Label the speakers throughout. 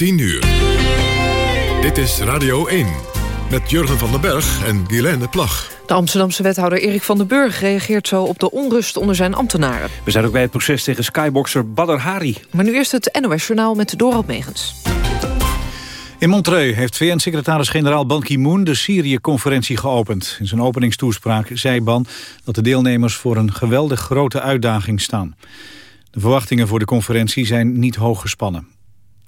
Speaker 1: 10 uur. Dit is Radio 1 met Jurgen van den Berg en Guilaine Plag.
Speaker 2: De Amsterdamse wethouder Erik van den Burg reageert zo op de onrust onder zijn ambtenaren.
Speaker 3: We zijn ook bij het proces tegen skyboxer Badr Hari.
Speaker 2: Maar nu eerst het NOS-journaal met Dorald Megens.
Speaker 4: In Montreux heeft VN-secretaris-generaal Ban Ki-moon de Syrië-conferentie geopend. In zijn openingstoespraak zei Ban dat de deelnemers voor een geweldig grote uitdaging staan. De verwachtingen voor de conferentie zijn niet hoog gespannen.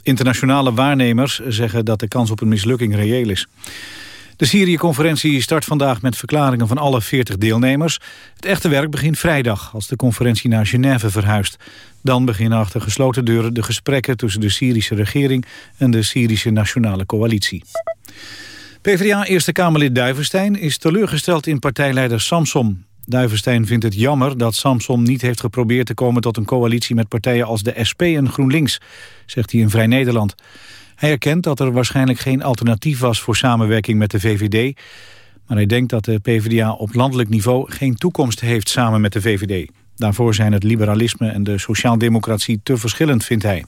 Speaker 4: Internationale waarnemers zeggen dat de kans op een mislukking reëel is. De Syrië-conferentie start vandaag met verklaringen van alle 40 deelnemers. Het echte werk begint vrijdag als de conferentie naar Genève verhuist. Dan beginnen achter gesloten deuren de gesprekken tussen de Syrische regering en de Syrische Nationale Coalitie. PvdA Eerste Kamerlid Duivenstein is teleurgesteld in partijleider Samson. Duivenstein vindt het jammer dat Samson niet heeft geprobeerd te komen tot een coalitie met partijen als de SP en GroenLinks, zegt hij in Vrij Nederland. Hij erkent dat er waarschijnlijk geen alternatief was voor samenwerking met de VVD, maar hij denkt dat de PvdA op landelijk niveau geen toekomst heeft samen met de VVD. Daarvoor zijn het liberalisme en de sociaaldemocratie te verschillend, vindt hij.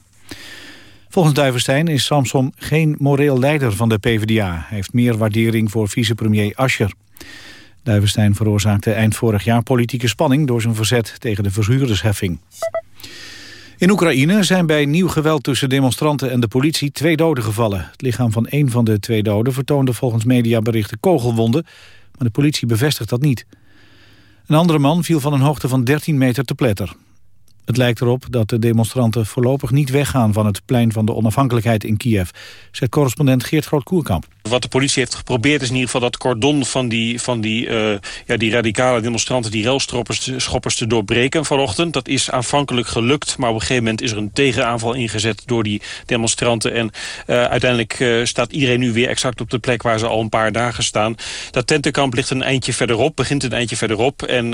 Speaker 4: Volgens Duivenstein is Samson geen moreel leider van de PvdA. Hij heeft meer waardering voor vicepremier Ascher. Duivenstein veroorzaakte eind vorig jaar politieke spanning... door zijn verzet tegen de verhuurdersheffing. In Oekraïne zijn bij nieuw geweld tussen demonstranten en de politie twee doden gevallen. Het lichaam van één van de twee doden vertoonde volgens mediaberichten kogelwonden... maar de politie bevestigt dat niet. Een andere man viel van een hoogte van 13 meter te pletter. Het lijkt erop dat de demonstranten voorlopig niet weggaan van het plein van de onafhankelijkheid in Kiev, zegt correspondent Geert Groot-Koerkamp.
Speaker 5: Wat de politie heeft geprobeerd is in ieder geval dat cordon van die, van die, uh, ja, die radicale demonstranten, die railschoppers te doorbreken vanochtend. Dat is aanvankelijk gelukt, maar op een gegeven moment is er een tegenaanval ingezet door die demonstranten. En uh, uiteindelijk uh, staat iedereen nu weer exact op de plek waar ze al een paar dagen staan. Dat tentenkamp ligt een eindje verderop, begint een eindje verderop. En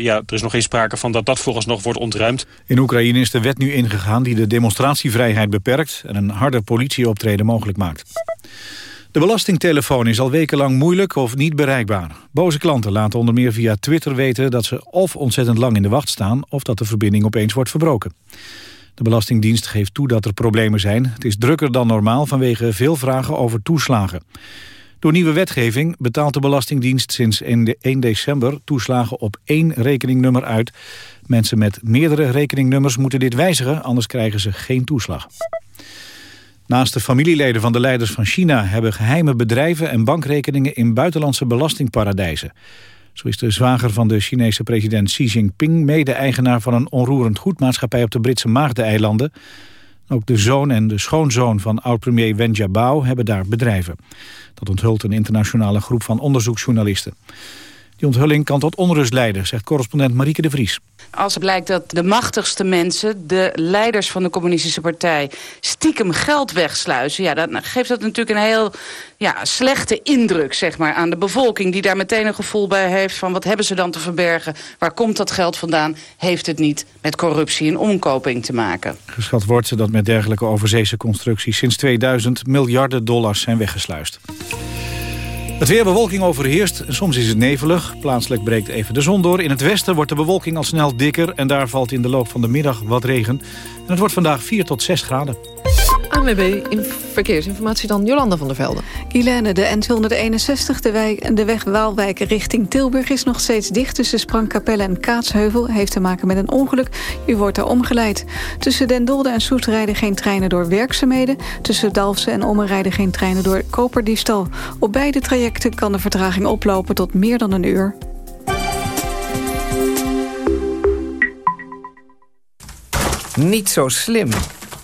Speaker 5: ja, er is nog geen sprake van dat dat vooralsnog wordt ontruimd.
Speaker 4: In Oekraïne is de wet nu ingegaan die de demonstratievrijheid beperkt... en een harder politieoptreden mogelijk maakt. De belastingtelefoon is al wekenlang moeilijk of niet bereikbaar. Boze klanten laten onder meer via Twitter weten dat ze of ontzettend lang in de wacht staan... of dat de verbinding opeens wordt verbroken. De Belastingdienst geeft toe dat er problemen zijn. Het is drukker dan normaal vanwege veel vragen over toeslagen. Door nieuwe wetgeving betaalt de Belastingdienst sinds 1 december toeslagen op één rekeningnummer uit. Mensen met meerdere rekeningnummers moeten dit wijzigen, anders krijgen ze geen toeslag. Naast de familieleden van de leiders van China hebben geheime bedrijven en bankrekeningen in buitenlandse belastingparadijzen. Zo is de zwager van de Chinese president Xi Jinping mede-eigenaar van een onroerend goedmaatschappij op de Britse Maagdeneilanden. Ook de zoon en de schoonzoon van oud-premier Wen Jiabao hebben daar bedrijven. Dat onthult een internationale groep van onderzoeksjournalisten. Die onthulling kan tot onrust leiden, zegt correspondent Marieke de Vries.
Speaker 6: Als blijkt dat de machtigste mensen, de leiders van de communistische partij... stiekem geld wegsluizen, ja, dan geeft dat natuurlijk een heel ja, slechte indruk zeg maar, aan de bevolking... die daar meteen een gevoel bij heeft van wat hebben ze dan te verbergen? Waar komt dat geld vandaan? Heeft het niet met corruptie en omkoping te maken?
Speaker 4: Geschat wordt dat met dergelijke overzeese constructies... sinds 2000 miljarden dollars zijn weggesluist. Het weer bewolking overheerst. Soms is het nevelig. Plaatselijk breekt even de zon door. In het westen wordt de bewolking al snel dikker... en daar valt in de loop van de middag wat regen. En het wordt vandaag 4 tot 6 graden.
Speaker 2: ANWB in verkeersinformatie dan Jolanda van der Velde.
Speaker 7: Guilaine, de N261, de, wijk, de weg Waalwijk richting Tilburg... is nog steeds dicht tussen Sprangkapelle en Kaatsheuvel. Heeft te maken met een ongeluk. U wordt daar omgeleid. Tussen Den Dolde en Soest rijden geen treinen door werkzaamheden. Tussen Dalfsen en Ommen rijden geen treinen door koperdiefstal. Op beide trajecten kan de vertraging oplopen tot meer dan een uur.
Speaker 8: Niet zo slim.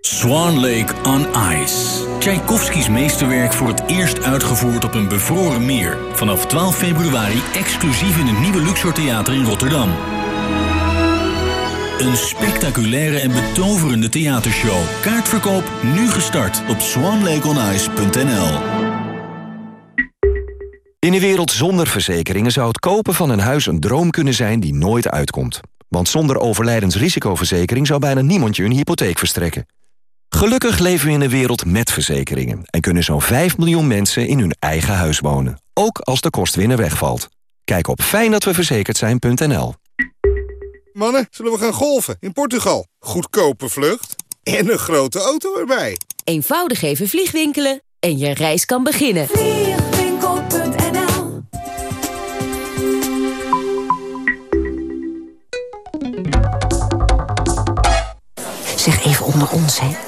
Speaker 9: Swan Lake on Ice. Tchaikovskis meesterwerk voor het eerst uitgevoerd op een bevroren meer. Vanaf 12 februari exclusief in het nieuwe Luxor Theater in Rotterdam. Een spectaculaire en betoverende theatershow. Kaartverkoop nu gestart op swanlakeonice.nl.
Speaker 10: In een wereld zonder verzekeringen zou het kopen van een huis een droom kunnen zijn die nooit uitkomt. Want zonder overlijdensrisicoverzekering zou bijna niemand je een hypotheek verstrekken. Gelukkig leven we in een wereld met verzekeringen... en kunnen zo'n 5 miljoen mensen in hun eigen huis wonen. Ook als de kostwinner wegvalt. Kijk op fijndatweverzekerd
Speaker 11: Mannen, zullen we gaan golven in Portugal? Goedkope vlucht en een grote auto erbij.
Speaker 12: Eenvoudig even vliegwinkelen en je reis kan beginnen.
Speaker 13: Vliegwinkel.nl
Speaker 14: Zeg even onder ons, hè.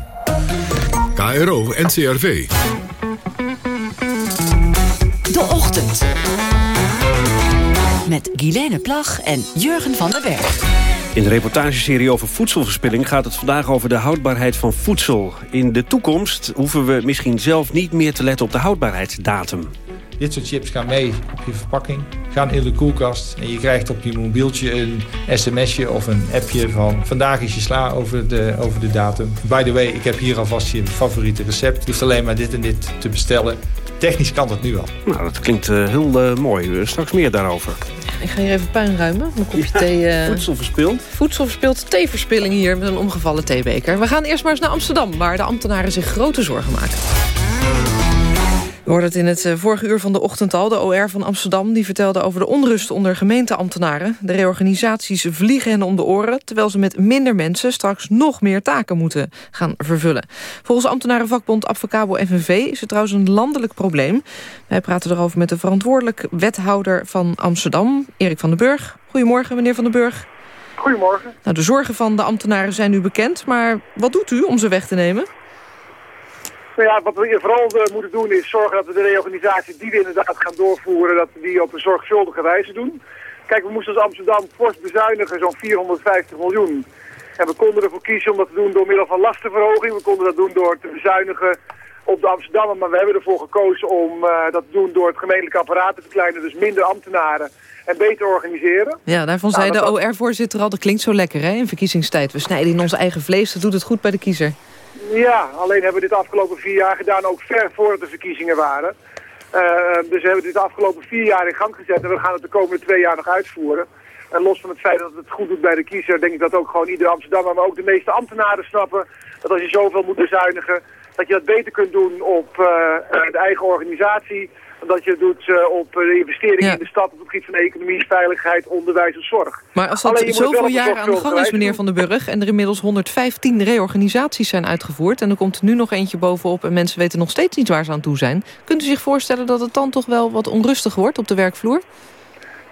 Speaker 15: KRO NCRV.
Speaker 12: De Ochtend. Met Guilaine Plag en Jurgen van den Berg.
Speaker 3: In de reportageserie over voedselverspilling gaat het vandaag over de houdbaarheid van voedsel. In de toekomst hoeven we misschien zelf niet meer te letten op de houdbaarheidsdatum.
Speaker 16: Dit soort chips gaan mee op je verpakking, gaan in de koelkast... en je krijgt op je mobieltje een sms'je of een appje van... vandaag is je sla over de, over de datum. By the way, ik heb hier alvast je favoriete recept. Je hoeft alleen maar dit en dit te bestellen. Technisch kan dat nu al.
Speaker 3: Nou, dat klinkt uh, heel uh, mooi. Uh, straks meer daarover.
Speaker 2: Ik ga hier even puin ruimen. Mijn kopje ja, thee.
Speaker 3: voedsel verspild.
Speaker 2: Voedsel verspild. Theeverspilling hier met een omgevallen theebeker. We gaan eerst maar eens naar Amsterdam... waar de ambtenaren zich grote zorgen maken. We hoorden het in het vorige uur van de ochtend al. De OR van Amsterdam die vertelde over de onrust onder gemeenteambtenaren. De reorganisaties vliegen hen om de oren... terwijl ze met minder mensen straks nog meer taken moeten gaan vervullen. Volgens ambtenarenvakbond Advocabo FNV is het trouwens een landelijk probleem. Wij praten erover met de verantwoordelijk wethouder van Amsterdam, Erik van den Burg. Goedemorgen, meneer van den Burg.
Speaker 17: Goedemorgen.
Speaker 2: Nou, de zorgen van de ambtenaren zijn nu bekend, maar wat doet u om ze weg te nemen?
Speaker 17: Nou ja, wat we vooral uh, moeten doen is zorgen dat we de reorganisatie die we inderdaad gaan doorvoeren, dat we die op een zorgvuldige wijze doen. Kijk, we moesten als Amsterdam fors bezuinigen, zo'n 450 miljoen. En we konden ervoor kiezen om dat te doen door middel van lastenverhoging. We konden dat doen door te bezuinigen op de Amsterdammer, maar we hebben ervoor gekozen om uh, dat te doen door het gemeentelijk apparaat te verkleinen, dus minder ambtenaren en beter organiseren.
Speaker 2: Ja, daarvan nou, zei de OR-voorzitter al, dat klinkt zo lekker hè, in verkiezingstijd. We snijden in ons eigen vlees, dat doet het goed bij de kiezer.
Speaker 17: Ja, alleen hebben we dit afgelopen vier jaar gedaan, ook ver voordat de verkiezingen waren. Uh, dus we hebben dit afgelopen vier jaar in gang gezet en we gaan het de komende twee jaar nog uitvoeren. En los van het feit dat het goed doet bij de kiezer, denk ik dat ook gewoon ieder Amsterdammer, maar ook de meeste ambtenaren snappen dat als je zoveel moet bezuinigen, dat je dat beter kunt doen op uh, de eigen organisatie, dat je het doet uh, op de investeringen ja. in de stad op het gebied van economie, veiligheid, onderwijs en zorg.
Speaker 2: Maar als dat zoveel jaren aan de gang is, meneer Van den Burg... en er inmiddels 115 reorganisaties zijn uitgevoerd... en er komt er nu nog eentje bovenop en mensen weten nog steeds niet waar ze aan toe zijn... kunt u zich voorstellen dat het dan toch wel wat onrustig wordt op de werkvloer?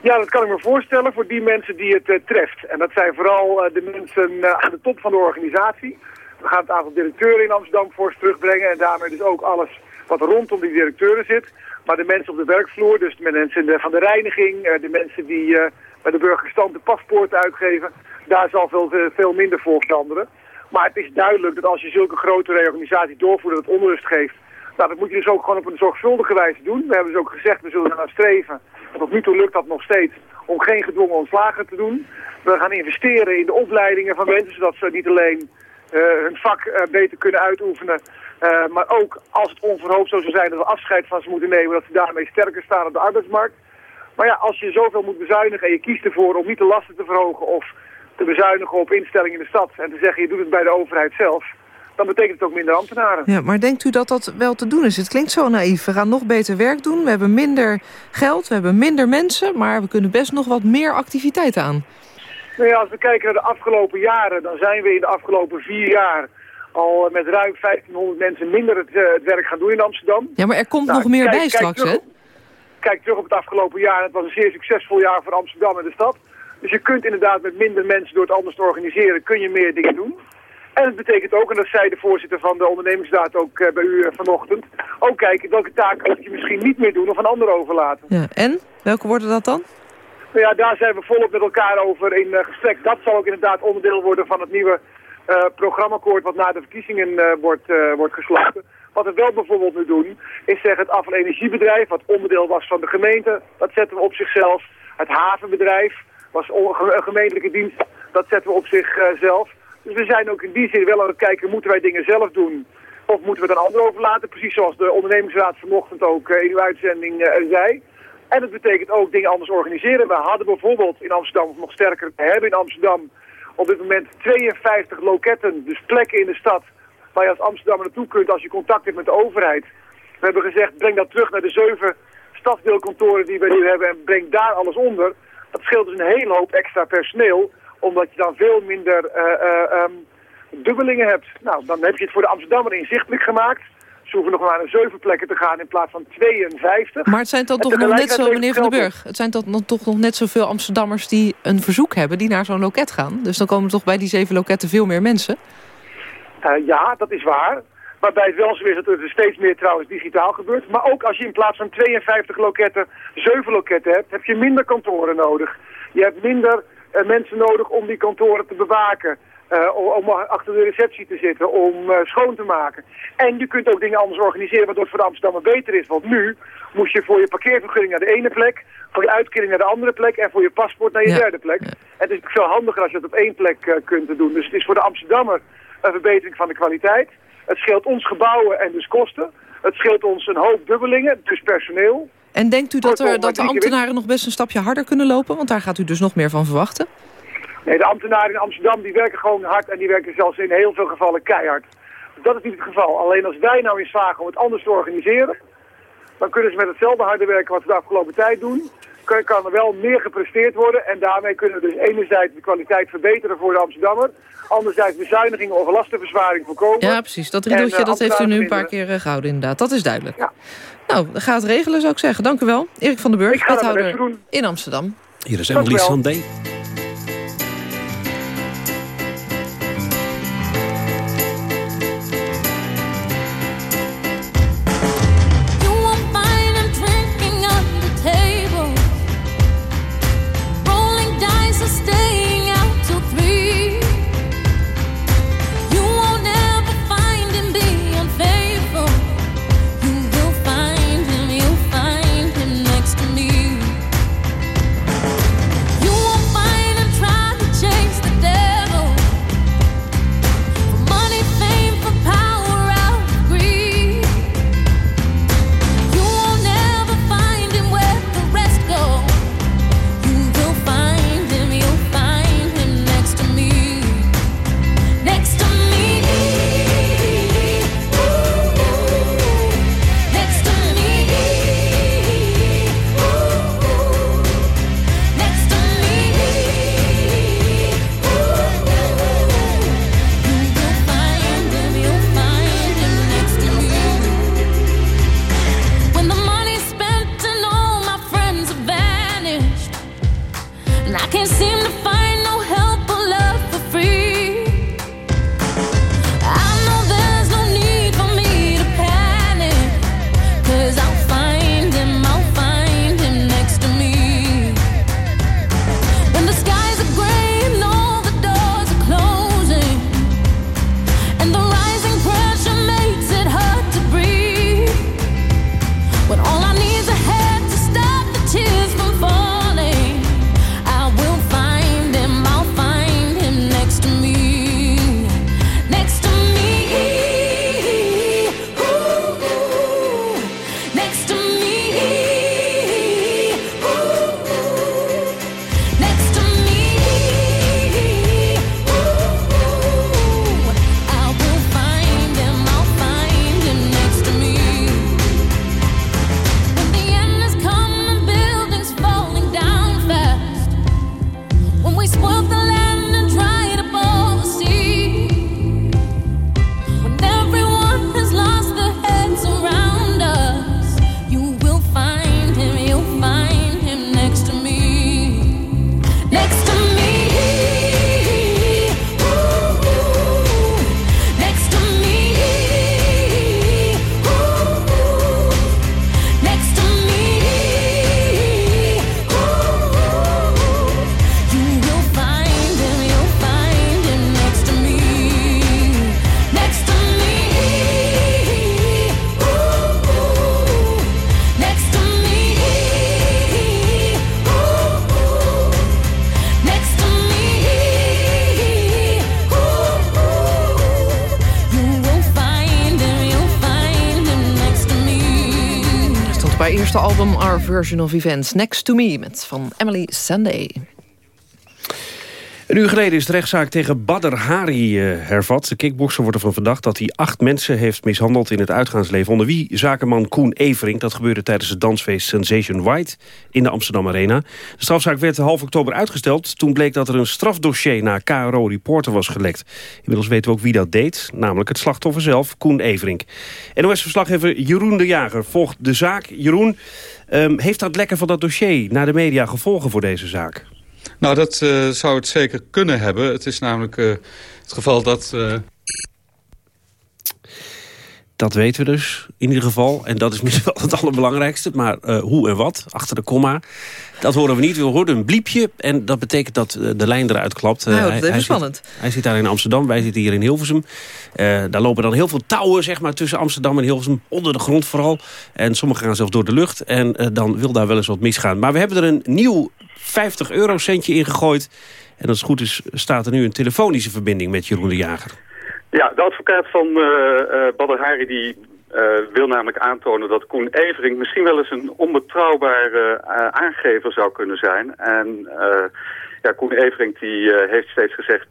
Speaker 17: Ja, dat kan ik me voorstellen voor die mensen die het uh, treft. En dat zijn vooral uh, de mensen uh, aan de top van de organisatie. We gaan het aantal directeuren in Amsterdam fors terugbrengen... en daarmee dus ook alles wat rondom die directeuren zit... Maar de mensen op de werkvloer, dus de mensen van de reiniging, de mensen die bij de burgerstand de paspoorten uitgeven, daar zal veel, veel minder voor veranderen. Maar het is duidelijk dat als je zulke grote reorganisatie doorvoert dat het onrust geeft, nou, dat moet je dus ook gewoon op een zorgvuldige wijze doen. We hebben dus ook gezegd, we zullen naar streven. En tot nu toe lukt dat nog steeds om geen gedwongen ontslagen te doen. We gaan investeren in de opleidingen van mensen, zodat ze niet alleen hun vak uh, beter kunnen uitoefenen, uh, maar ook als het onverhoopt zo zou zijn dat we afscheid van ze moeten nemen, dat ze daarmee sterker staan op de arbeidsmarkt. Maar ja, als je zoveel moet bezuinigen en je kiest ervoor om niet de lasten te verhogen of te bezuinigen op instellingen in de stad en te zeggen je doet het bij de overheid zelf, dan betekent het ook minder ambtenaren.
Speaker 2: Ja, maar denkt u dat dat wel te doen is? Het klinkt zo naïef. We gaan nog beter werk doen, we hebben minder geld, we hebben minder mensen... maar we kunnen best nog wat meer activiteit aan.
Speaker 17: Nou ja, als we kijken naar de afgelopen jaren, dan zijn we in de afgelopen vier jaar al met ruim 1500 mensen minder het, uh, het werk gaan doen in Amsterdam.
Speaker 2: Ja, maar er komt nou, nog meer bij straks, hè?
Speaker 17: Kijk terug op het afgelopen jaar. Het was een zeer succesvol jaar voor Amsterdam en de stad. Dus je kunt inderdaad met minder mensen door het anders te organiseren, kun je meer dingen doen. En het betekent ook, en dat zei de voorzitter van de ondernemingsraad ook uh, bij u uh, vanochtend, ook kijken welke taken moet je misschien niet meer doen of een ander overlaten.
Speaker 2: Ja, en? Welke worden dat dan?
Speaker 17: Nou ja, daar zijn we volop met elkaar over in uh, gesprek. Dat zal ook inderdaad onderdeel worden van het nieuwe programmaakkoord wat na de verkiezingen wordt, wordt gesloten. Wat we wel bijvoorbeeld nu doen, is zeggen het afval- en energiebedrijf, wat onderdeel was van de gemeente, dat zetten we op zichzelf. Het havenbedrijf was een gemeentelijke dienst, dat zetten we op zichzelf. Dus we zijn ook in die zin wel aan het kijken, moeten wij dingen zelf doen? Of moeten we het aan anderen overlaten? Precies zoals de ondernemingsraad vanochtend ook in uw uitzending zei. En dat betekent ook dingen anders organiseren. We hadden bijvoorbeeld in Amsterdam, of nog sterker, we hebben in Amsterdam op dit moment 52 loketten, dus plekken in de stad waar je als Amsterdammer naartoe kunt als je contact hebt met de overheid. We hebben gezegd, breng dat terug naar de zeven stadsdeelkantoren die we nu hebben en breng daar alles onder. Dat scheelt dus een hele hoop extra personeel, omdat je dan veel minder uh, um, dubbelingen hebt. Nou, dan heb je het voor de Amsterdammer inzichtelijk gemaakt. Ze hoeven nog maar naar zeven plekken te gaan in plaats van 52.
Speaker 2: Maar het zijn dan toch nog net zo, meneer Van den Burg, het zijn dan toch nog net zoveel Amsterdammers die een verzoek hebben, die naar zo'n loket gaan. Dus dan komen toch bij die zeven loketten veel meer mensen?
Speaker 17: Uh, ja, dat is waar. Waarbij het wel zo is dat er steeds meer trouwens digitaal gebeurt. Maar ook als je in plaats van 52 loketten 7 loketten hebt, heb je minder kantoren nodig. Je hebt minder uh, mensen nodig om die kantoren te bewaken. Uh, om achter de receptie te zitten, om uh, schoon te maken. En je kunt ook dingen anders organiseren, waardoor het voor de Amsterdammer beter is. Want nu moest je voor je parkeervergunning naar de ene plek, voor je uitkering naar de andere plek en voor je paspoort naar je derde plek. En het is veel handiger als je het op één plek uh, kunt doen. Dus het is voor de Amsterdammer een verbetering van de kwaliteit. Het scheelt ons gebouwen en dus kosten. Het scheelt ons een hoop dubbelingen, dus personeel.
Speaker 2: En denkt u dat, er, dat de ambtenaren nog best een stapje harder kunnen lopen? Want daar gaat u dus nog meer van verwachten.
Speaker 17: Nee, de ambtenaren in Amsterdam die werken gewoon hard en die werken zelfs in heel veel gevallen keihard. Dat is niet het geval. Alleen als wij nou eens vragen om het anders te organiseren, dan kunnen ze met hetzelfde harde werken wat we de afgelopen tijd doen, kan, er wel meer gepresteerd worden. En daarmee kunnen we dus enerzijds de kwaliteit verbeteren voor de Amsterdammer, anderzijds bezuinigingen of lastenverzwaring voorkomen.
Speaker 2: Ja, precies. Dat riedeltje en, uh, dat heeft u nu een paar keer uh, gehouden inderdaad. Dat is duidelijk.
Speaker 17: Ja.
Speaker 2: Nou, ga het regelen zou ik zeggen. Dank u wel. Erik van den Burg, wethouder in Amsterdam.
Speaker 3: Hier is Annelies van
Speaker 2: Version of Events Next to Me... met van Emily Sunday.
Speaker 3: Een uur geleden is de rechtszaak tegen Badr Hari uh, hervat. De kickbokser wordt ervan verdacht dat hij acht mensen heeft mishandeld in het uitgaansleven. Onder wie zakenman Koen Everink. Dat gebeurde tijdens het dansfeest Sensation White in de Amsterdam Arena. De strafzaak werd half oktober uitgesteld. Toen bleek dat er een strafdossier naar KRO Reporter was gelekt. Inmiddels weten we ook wie dat deed. Namelijk het slachtoffer zelf, Koen Everink. NOS-verslaggever Jeroen de Jager volgt de zaak. Jeroen, um, heeft dat lekker van dat dossier naar de media gevolgen voor deze zaak?
Speaker 13: Nou, dat uh, zou het zeker kunnen hebben. Het is namelijk uh, het geval dat... Uh...
Speaker 3: Dat weten we dus, in ieder geval. En dat is misschien wel het allerbelangrijkste. Maar hoe en wat, achter de komma, dat horen we niet. We horen een bliepje en dat betekent dat de lijn eruit klapt.
Speaker 2: Nou, dat is hij spannend.
Speaker 3: Zit, hij zit daar in Amsterdam, wij zitten hier in Hilversum. daar lopen dan heel veel touwen zeg maar, tussen Amsterdam en Hilversum. Onder de grond vooral. En sommige gaan zelfs door de lucht. En dan wil daar wel eens wat misgaan. Maar we hebben er een nieuw 50 eurocentje ingegooid. En als het goed is, staat er nu een telefonische verbinding met Jeroen de Jager.
Speaker 13: Ja, de advocaat van uh, uh, Badr Hari die wil namelijk aantonen dat Koen Evering misschien wel eens een onbetrouwbare aangever zou kunnen zijn. En ja, Koen Evering die heeft steeds gezegd...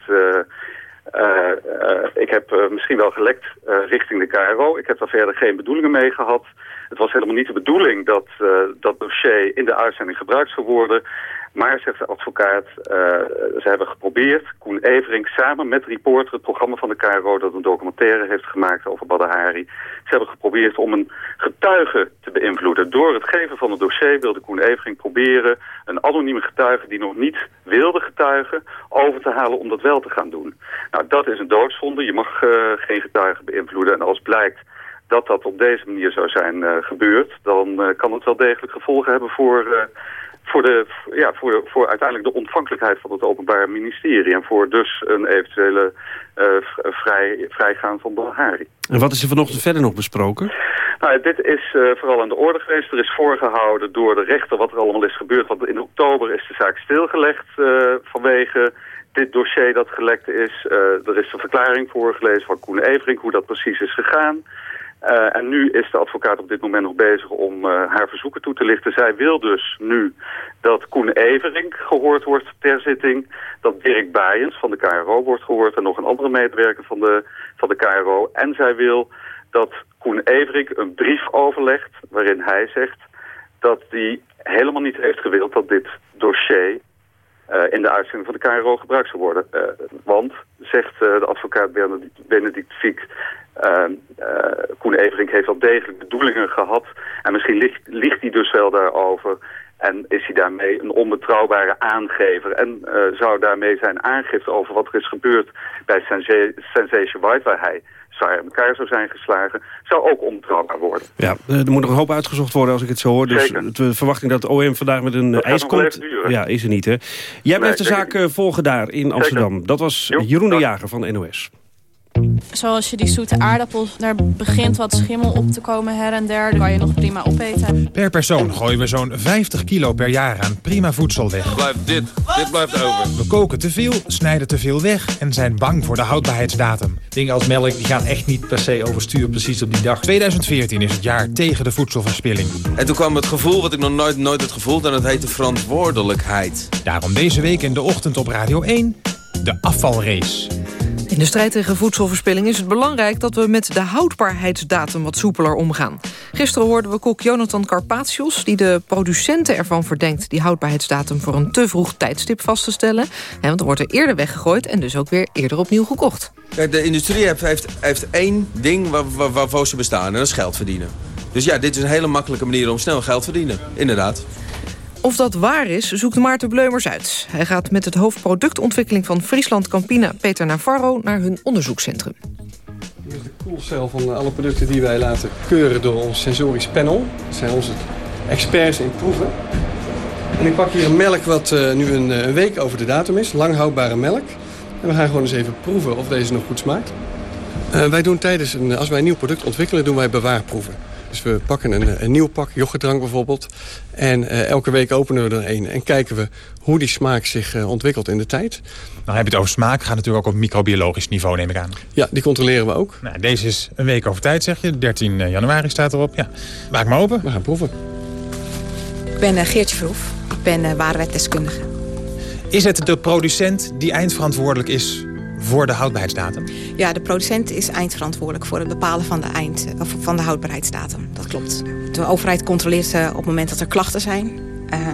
Speaker 13: ik heb misschien wel gelekt richting de KRO. Ik heb daar verder geen bedoelingen mee gehad. Het was helemaal niet de bedoeling dat dat dossier in de uitzending gebruikt zou worden. Maar, zegt de advocaat, uh, ze hebben geprobeerd, Koen Everink samen met Reporter, het programma van de KRO dat een documentaire heeft gemaakt over Badahari. Ze hebben geprobeerd om een getuige te beïnvloeden. Door het geven van het dossier wilde Koen Everink proberen een anonieme getuige die nog niet wilde getuigen over te halen om dat wel te gaan doen. Nou, dat is een doodzonde. Je mag uh, geen getuige beïnvloeden en als blijkt dat dat op deze manier zou zijn uh, gebeurd, dan kan het wel degelijk gevolgen hebben voor, voor, de, ja, voor, voor uiteindelijk de ontvankelijkheid van het Openbaar Ministerie. En voor dus een eventuele vrij, vrijgaan van Bahari.
Speaker 3: En wat is er vanochtend verder nog besproken?
Speaker 13: Nou, dit is vooral aan de orde geweest. Er is voorgehouden door de rechter wat er allemaal is gebeurd. Want in oktober is de zaak stilgelegd vanwege dit dossier dat gelekt is. er is een verklaring voorgelezen van Koen Everink hoe dat precies is gegaan. Uh, en nu is de advocaat op dit moment nog bezig om uh, haar verzoeken toe te lichten. Zij wil dus nu dat Koen Everink gehoord wordt ter zitting. Dat Dirk Bijens van de KRO wordt gehoord en nog een andere medewerker van de, van de KRO. En zij wil dat Koen Everink een brief overlegt waarin hij zegt dat hij helemaal niet heeft gewild dat dit dossier uh, in de uitzending van de KRO gebruikt zou worden. Want, zegt de advocaat Benedict Fiek, Koen Everink heeft wel degelijk bedoelingen gehad. En misschien ligt, ligt hij dus wel daarover. En is hij daarmee een onbetrouwbare aangever? En zou daarmee zijn aangifte over wat er is gebeurd bij Sensation White, waar hij zwaar in elkaar zou zijn geslagen, zou ook onbetrouwbaar worden.
Speaker 3: Ja, er moet nog een hoop uitgezocht worden als ik het zo hoor. Dus de verwachting dat de OM vandaag met een
Speaker 13: dat
Speaker 3: eis komt... Ja, is er niet, hè? Jij blijft nee, de zaak volgen daar in Amsterdam. Zeker. Dat was Jeroen de Jager van NOS.
Speaker 18: Zoals je die zoete aardappel, daar begint wat schimmel op te komen her en der. Dan kan je nog prima opeten.
Speaker 19: Per persoon gooien we zo'n 50 kilo per jaar aan prima voedsel weg.
Speaker 20: Blijft dit, dit blijft over.
Speaker 19: We koken te veel, snijden te veel weg en zijn bang voor de houdbaarheidsdatum.
Speaker 16: Dingen als melk die gaan echt niet per se overstuur precies op die dag.
Speaker 19: 2014 is het jaar tegen de voedselverspilling.
Speaker 20: En toen kwam het gevoel wat ik nog nooit, nooit had gevoeld en dat heette verantwoordelijkheid.
Speaker 19: Daarom deze week in de ochtend op Radio 1, de afvalrace.
Speaker 2: In de strijd tegen voedselverspilling is het belangrijk... dat we met de houdbaarheidsdatum wat soepeler omgaan. Gisteren hoorden we kok Jonathan Carpatius... die de producenten ervan verdenkt die houdbaarheidsdatum... voor een te vroeg tijdstip vast te stellen. Want dan wordt er eerder weggegooid en dus ook weer eerder opnieuw gekocht.
Speaker 20: Kijk, de industrie heeft, heeft, heeft één ding waar, waar, waarvoor ze bestaan... en dat is geld verdienen. Dus ja, dit is een hele makkelijke manier om snel geld te verdienen. Inderdaad.
Speaker 2: Of dat waar is, zoekt Maarten Bleumers uit. Hij gaat met het hoofdproductontwikkeling van Friesland Campina... Peter Navarro naar hun onderzoekscentrum.
Speaker 21: Dit is de koelcel van alle producten die wij laten keuren door ons sensorisch panel. Dat zijn onze experts in proeven. En ik pak hier een melk wat uh, nu een, een, week over de datum is. Lang houdbare melk. En we gaan gewoon eens even proeven of deze nog goed smaakt. Uh, wij doen tijdens een, als wij een nieuw product ontwikkelen, doen wij bewaarproeven. Dus we pakken een, een nieuw pak, yoghurtdrank bijvoorbeeld. En uh, elke week openen we er een. En kijken we hoe die smaak zich uh, ontwikkelt in de tijd.
Speaker 19: Dan heb je het over smaak. Gaat natuurlijk ook op microbiologisch niveau, neem ik aan.
Speaker 21: Ja, die controleren we ook.
Speaker 19: Nou, deze is een week over tijd, zeg je. 13 januari staat erop. Ja. Maak maar open.
Speaker 21: We gaan proeven.
Speaker 22: Ik ben Geertje Verhoef. Ik ben uh, waarheidsdeskundige.
Speaker 19: Is het de producent die eindverantwoordelijk is voor de houdbaarheidsdatum?
Speaker 22: Ja, de producent is eindverantwoordelijk voor het bepalen van de, eind, of van de houdbaarheidsdatum. Dat klopt. De overheid controleert op het moment dat er klachten zijn. Uh,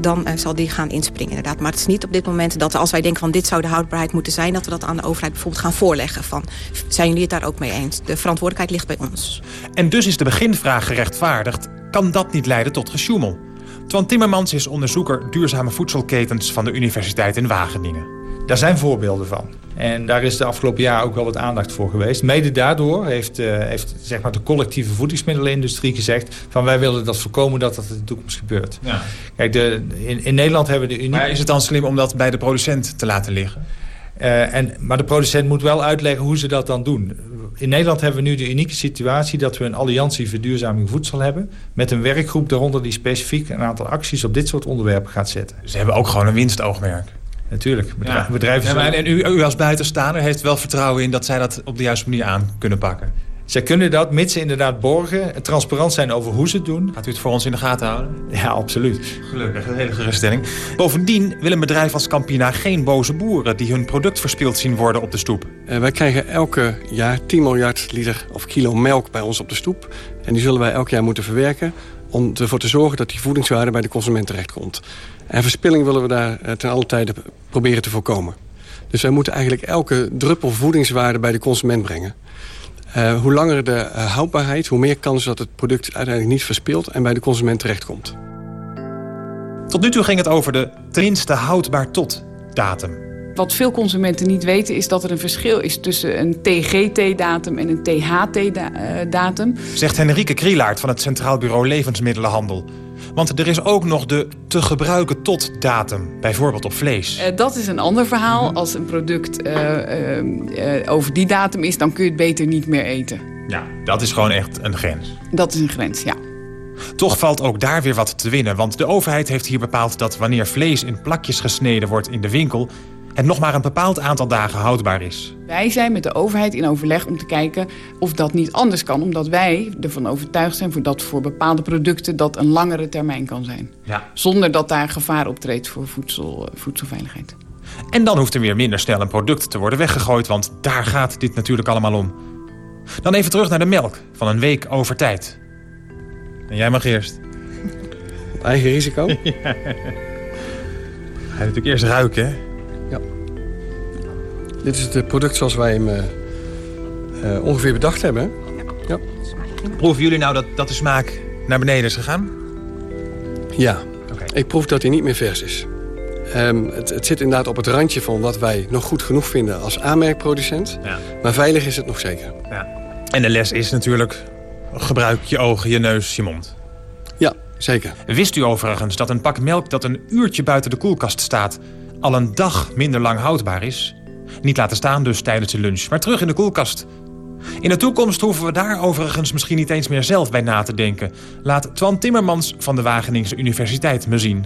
Speaker 22: dan uh, zal die gaan inspringen inderdaad. Maar het is niet op dit moment dat als wij denken van dit zou de houdbaarheid moeten zijn... dat we dat aan de overheid bijvoorbeeld gaan voorleggen. Van, zijn jullie het daar ook mee eens? De verantwoordelijkheid ligt bij ons.
Speaker 19: En dus is de beginvraag gerechtvaardigd. Kan dat niet leiden tot gesjoemel? Twan Timmermans is onderzoeker duurzame voedselketens... van de Universiteit in Wageningen.
Speaker 16: Daar zijn voorbeelden van. En daar is de afgelopen jaar ook wel wat aandacht voor geweest. Mede daardoor heeft, uh, heeft zeg maar de collectieve voedingsmiddelenindustrie gezegd... van wij willen dat voorkomen dat dat in de toekomst gebeurt. Ja. Kijk, de, in, in Nederland hebben we de unieke...
Speaker 19: Maar is het dan slim om dat bij de producent te laten liggen?
Speaker 16: Uh, en, maar de producent moet wel uitleggen hoe ze dat dan doen. In Nederland hebben we nu de unieke situatie... dat we een alliantie verduurzaming voedsel hebben... met een werkgroep daaronder die specifiek een aantal acties... op dit soort onderwerpen gaat zetten.
Speaker 19: Ze hebben ook gewoon een winstoogmerk.
Speaker 16: Natuurlijk.
Speaker 19: Bedrijf, ja. Bedrijven ja, en u, u als buitenstaander heeft wel vertrouwen in dat zij dat op de juiste manier aan kunnen pakken?
Speaker 16: Zij kunnen dat, mits ze inderdaad borgen, transparant zijn over hoe ze het doen.
Speaker 19: Gaat u het voor ons in de gaten houden?
Speaker 16: Ja, absoluut.
Speaker 19: Gelukkig, een hele geruststelling. Bovendien wil een bedrijf als Campina geen boze boeren... die hun product verspild zien worden op de stoep.
Speaker 21: Uh, wij krijgen elke jaar 10 miljard liter of kilo melk bij ons op de stoep. En die zullen wij elk jaar moeten verwerken... om ervoor te zorgen dat die voedingswaarde bij de consument terechtkomt. En verspilling willen we daar eh, ten alle tijde proberen te voorkomen. Dus wij moeten eigenlijk elke druppel voedingswaarde bij de consument brengen. Uh, hoe langer de uh, houdbaarheid, hoe meer kans dat het product uiteindelijk niet verspilt... en bij de consument terechtkomt.
Speaker 19: Tot nu toe ging het over de tenminste houdbaar tot datum.
Speaker 23: Wat veel consumenten niet weten is dat er een verschil is tussen een TGT-datum en een THT-datum.
Speaker 19: Zegt Henrike Krielaert van het Centraal Bureau Levensmiddelenhandel. Want er is ook nog de te gebruiken tot datum, bijvoorbeeld op vlees.
Speaker 23: Uh, dat is een ander verhaal. Als een product uh, uh, over die datum is, dan kun je het beter niet meer eten.
Speaker 19: Ja, dat is gewoon echt een grens.
Speaker 23: Dat is een grens, ja.
Speaker 19: Toch valt ook daar weer wat te winnen. Want de overheid heeft hier bepaald dat wanneer vlees in plakjes gesneden wordt in de winkel en nog maar een bepaald aantal dagen houdbaar is.
Speaker 23: Wij zijn met de overheid in overleg om te kijken of dat niet anders kan. Omdat wij ervan overtuigd zijn dat voor bepaalde producten dat een langere termijn kan zijn.
Speaker 19: Ja.
Speaker 23: Zonder dat daar gevaar optreedt voor voedsel, voedselveiligheid.
Speaker 19: En dan hoeft er weer minder snel een product te worden weggegooid, want daar gaat dit natuurlijk allemaal om. Dan even terug naar de melk van een week over tijd. En jij mag eerst.
Speaker 21: Op eigen risico? ja.
Speaker 19: Ga je natuurlijk eerst ruiken, hè?
Speaker 21: Ja. Dit is het product zoals wij hem uh, ongeveer bedacht hebben. Ja.
Speaker 19: Proeven jullie nou dat, dat de smaak naar beneden is gegaan?
Speaker 21: Ja. Okay. Ik proef dat hij niet meer vers is. Um, het, het, zit inderdaad op het randje van wat wij nog goed genoeg vinden als aanmerkproducent. Ja. Maar veilig is het nog zeker.
Speaker 19: Ja. En de les is natuurlijk, gebruik je ogen, je neus, je mond.
Speaker 21: Ja, zeker.
Speaker 19: Wist u overigens dat een pak melk dat een uurtje buiten de koelkast staat... al een dag minder lang houdbaar is? Niet laten staan dus tijdens de lunch, maar terug in de koelkast. In de toekomst hoeven we daar overigens misschien niet eens meer zelf bij na te denken. Laat Twan Timmermans van de Wageningse Universiteit me zien.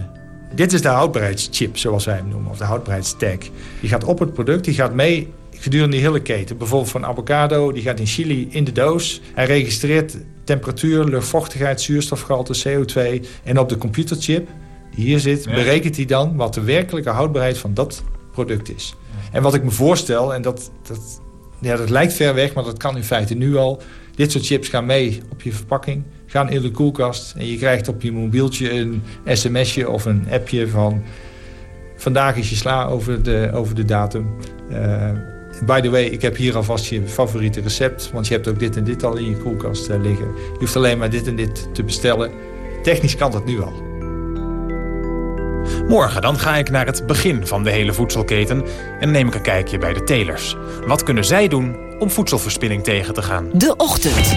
Speaker 16: Dit is de houdbaarheidschip, zoals wij hem noemen, of de houdbaarheidstag. Die gaat op het product, die gaat mee gedurende die hele keten. Bijvoorbeeld van avocado, die gaat in Chili in de doos. Hij registreert temperatuur, luchtvochtigheid, zuurstofgehalte, CO2. En op de computerchip die hier zit, berekent hij dan wat de werkelijke houdbaarheid van dat product is. En wat ik me voorstel, en dat, dat, ja, dat lijkt ver weg, maar dat kan in feite nu al. Dit soort chips gaan mee op je verpakking, gaan in de koelkast. En je krijgt op je mobieltje een sms'je of een appje van... vandaag is je sla over de, over de datum. Uh, by the way, ik heb hier alvast je favoriete recept. Want je hebt ook dit en dit al in je koelkast uh, liggen. Je hoeft alleen maar dit en dit te bestellen. Technisch kan dat nu al.
Speaker 19: Morgen dan ga ik naar het begin van de hele voedselketen en neem ik een kijkje bij de telers. Wat kunnen zij doen om voedselverspilling tegen te gaan?
Speaker 12: De Ochtend.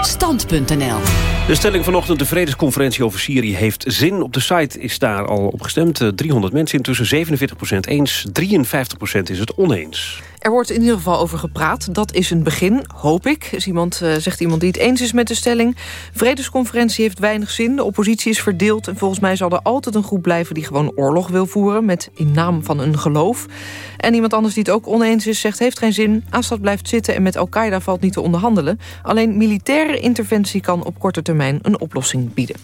Speaker 12: Stand.nl
Speaker 3: De stelling vanochtend, de vredesconferentie over Syrië heeft zin. Op de site is daar al op gestemd. 300 mensen intussen, 47% eens, 53% is het oneens.
Speaker 2: Er wordt in ieder geval over gepraat. Dat is een begin, hoop ik. Iemand, uh, zegt iemand die het eens is met de stelling. Vredesconferentie heeft weinig zin. De oppositie is verdeeld. En volgens mij zal er altijd een groep blijven... die gewoon oorlog wil voeren met in naam van een geloof. En iemand anders die het ook oneens is, zegt... heeft geen zin, Assad blijft zitten en met Al-Qaeda valt niet te onderhandelen. Alleen militaire interventie kan op korte termijn een oplossing bieden.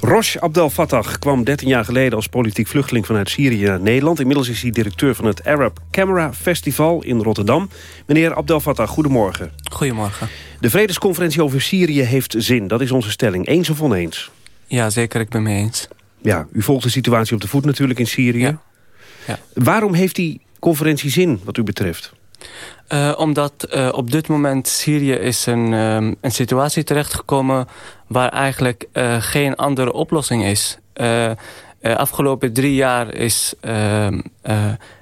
Speaker 3: Rosh Abdel Fattah kwam 13 jaar geleden als politiek vluchteling vanuit Syrië naar Nederland. Inmiddels is hij directeur van het Arab Camera Festival in Rotterdam. Meneer Abdel Fattah, goedemorgen.
Speaker 24: Goedemorgen.
Speaker 3: De vredesconferentie over Syrië heeft zin, dat is onze stelling. Eens of oneens?
Speaker 24: Ja, zeker, ik ben mee eens.
Speaker 3: Ja, u volgt de situatie op de voet natuurlijk in Syrië.
Speaker 24: Ja. ja.
Speaker 3: Waarom heeft die conferentie zin, wat u betreft?
Speaker 24: Uh, omdat uh, op dit moment Syrië is een, um, een situatie terechtgekomen... waar eigenlijk uh, geen andere oplossing is. Afgelopen drie jaar is ehm,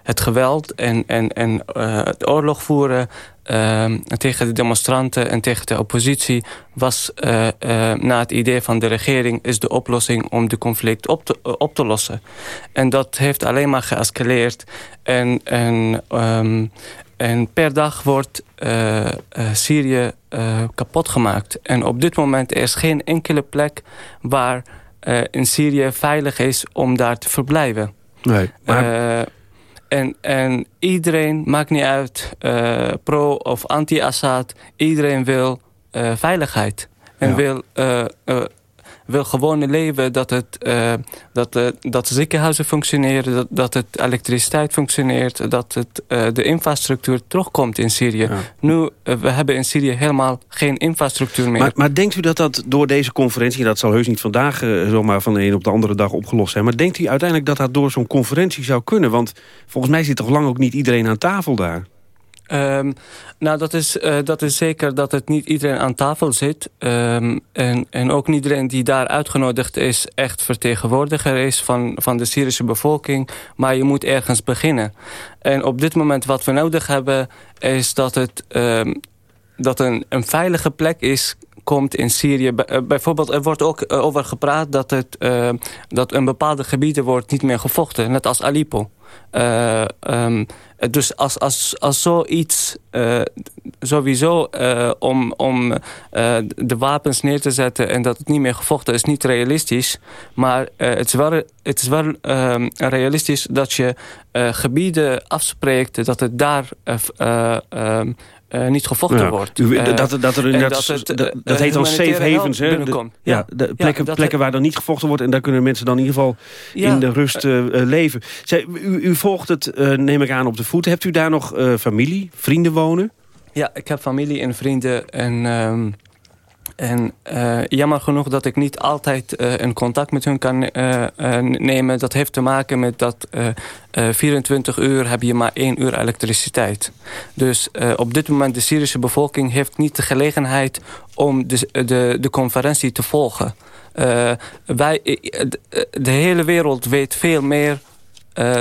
Speaker 24: het geweld en, en, en het oorlog voeren... Ehm, tegen de demonstranten en tegen de oppositie... was na het idee van de regering is de oplossing om de conflict op te, op te lossen. En dat heeft alleen maar geëscaleerd. En, en um, en per dag wordt Syrië uh, kapot gemaakt. En op dit moment er is geen enkele plek waar in Syrië veilig is om daar te verblijven.
Speaker 3: Nee, maar...
Speaker 24: en, en iedereen, maakt niet uit, pro- of anti-Assad... iedereen wil veiligheid. En ja. wil wil gewoon leven dat, het, uh, dat, uh, dat ziekenhuizen functioneren, dat, dat het elektriciteit functioneert, dat het, uh, de infrastructuur terugkomt in Syrië. Ja. Nu, we hebben in Syrië helemaal geen infrastructuur meer.
Speaker 3: Maar, maar denkt u dat dat door deze conferentie, dat zal heus niet vandaag zomaar van de een op de andere dag opgelost zijn, maar denkt u uiteindelijk dat dat door zo'n conferentie zou kunnen? Want volgens mij zit toch lang ook niet iedereen aan tafel daar?
Speaker 24: Um, nou, dat is, uh, dat is zeker dat het niet iedereen aan tafel zit. Um, en, en ook niet iedereen die daar uitgenodigd is... echt vertegenwoordiger is van, van de Syrische bevolking. Maar je moet ergens beginnen. En op dit moment wat we nodig hebben... is dat het um, dat een, een veilige plek is komt in Syrië. Bijvoorbeeld, er wordt ook over gepraat dat, het, dat in bepaalde gebieden wordt niet meer gevochten. Net als Aleppo. Uh, um, dus als, als, als zoiets uh, sowieso uh, om, om de wapens neer te zetten... en dat het niet meer gevochten is, niet realistisch. Maar het is wel, het is wel um, realistisch dat je gebieden afspreekt... dat het daar... Uh, niet gevochten ja. wordt.
Speaker 3: U, dat, dat, dat, dat, het, dat, dat heet dan safe havens. Hè? De, ja, de plekken, ja, plekken waar dan niet gevochten wordt... en daar kunnen mensen dan in ieder geval ja, in de rust uh, leven. Zij, u, u, volgt het, uh, neem ik aan, op de voet. Hebt u daar nog familie, vrienden wonen?
Speaker 24: Ja, ik heb familie en vrienden en... Um, en uh, jammer genoeg dat ik niet altijd uh, in contact met hun kan uh, nemen. Dat heeft te maken met dat 24 uur heb je maar 1 uur elektriciteit. Dus op dit moment de Syrische bevolking heeft niet de gelegenheid om de, de, de conferentie te volgen. wij, de hele wereld weet veel meer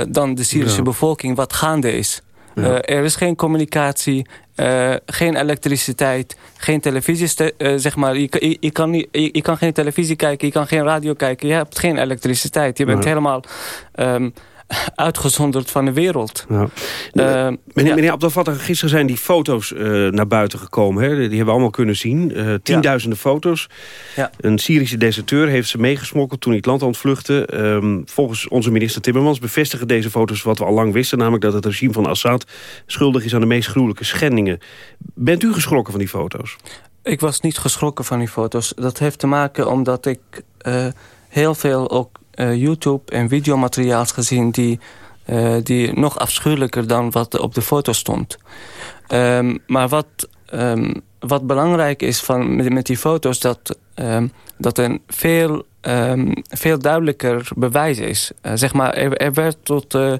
Speaker 24: dan de Syrische ja. bevolking wat gaande is. Ja. Uh, er is geen communicatie, uh, geen elektriciteit, geen televisie. Uh, zeg maar, je, je, je, kan niet, je, je, kan geen televisie kijken, je kan geen radio kijken. Je hebt geen elektriciteit. Je bent helemaal um, uitgezonderd van de wereld. Ja.
Speaker 3: Uh, meneer, meneer gisteren zijn die foto's uh, naar buiten gekomen. Hè? Die hebben we allemaal kunnen zien. Uh, tienduizenden ja. foto's. Ja. Een Syrische deserteur heeft ze meegesmokkeld toen hij het land ontvluchtte. Um, volgens onze minister Timmermans bevestigen deze foto's wat we al lang wisten. Namelijk dat het regime van Assad schuldig is aan de meest gruwelijke schendingen. Bent u geschrokken van die foto's?
Speaker 24: Ik was niet geschrokken van die foto's. Dat heeft te maken omdat ik heel veel ook YouTube en videomateriaals gezien... die, uh, die nog afschuwelijker dan wat op de foto stond. Um, maar wat, um, wat belangrijk is van, met die foto's... dat, um, dat een veel, veel duidelijker bewijs is. Uh, zeg maar, er, er werd tot... Uh,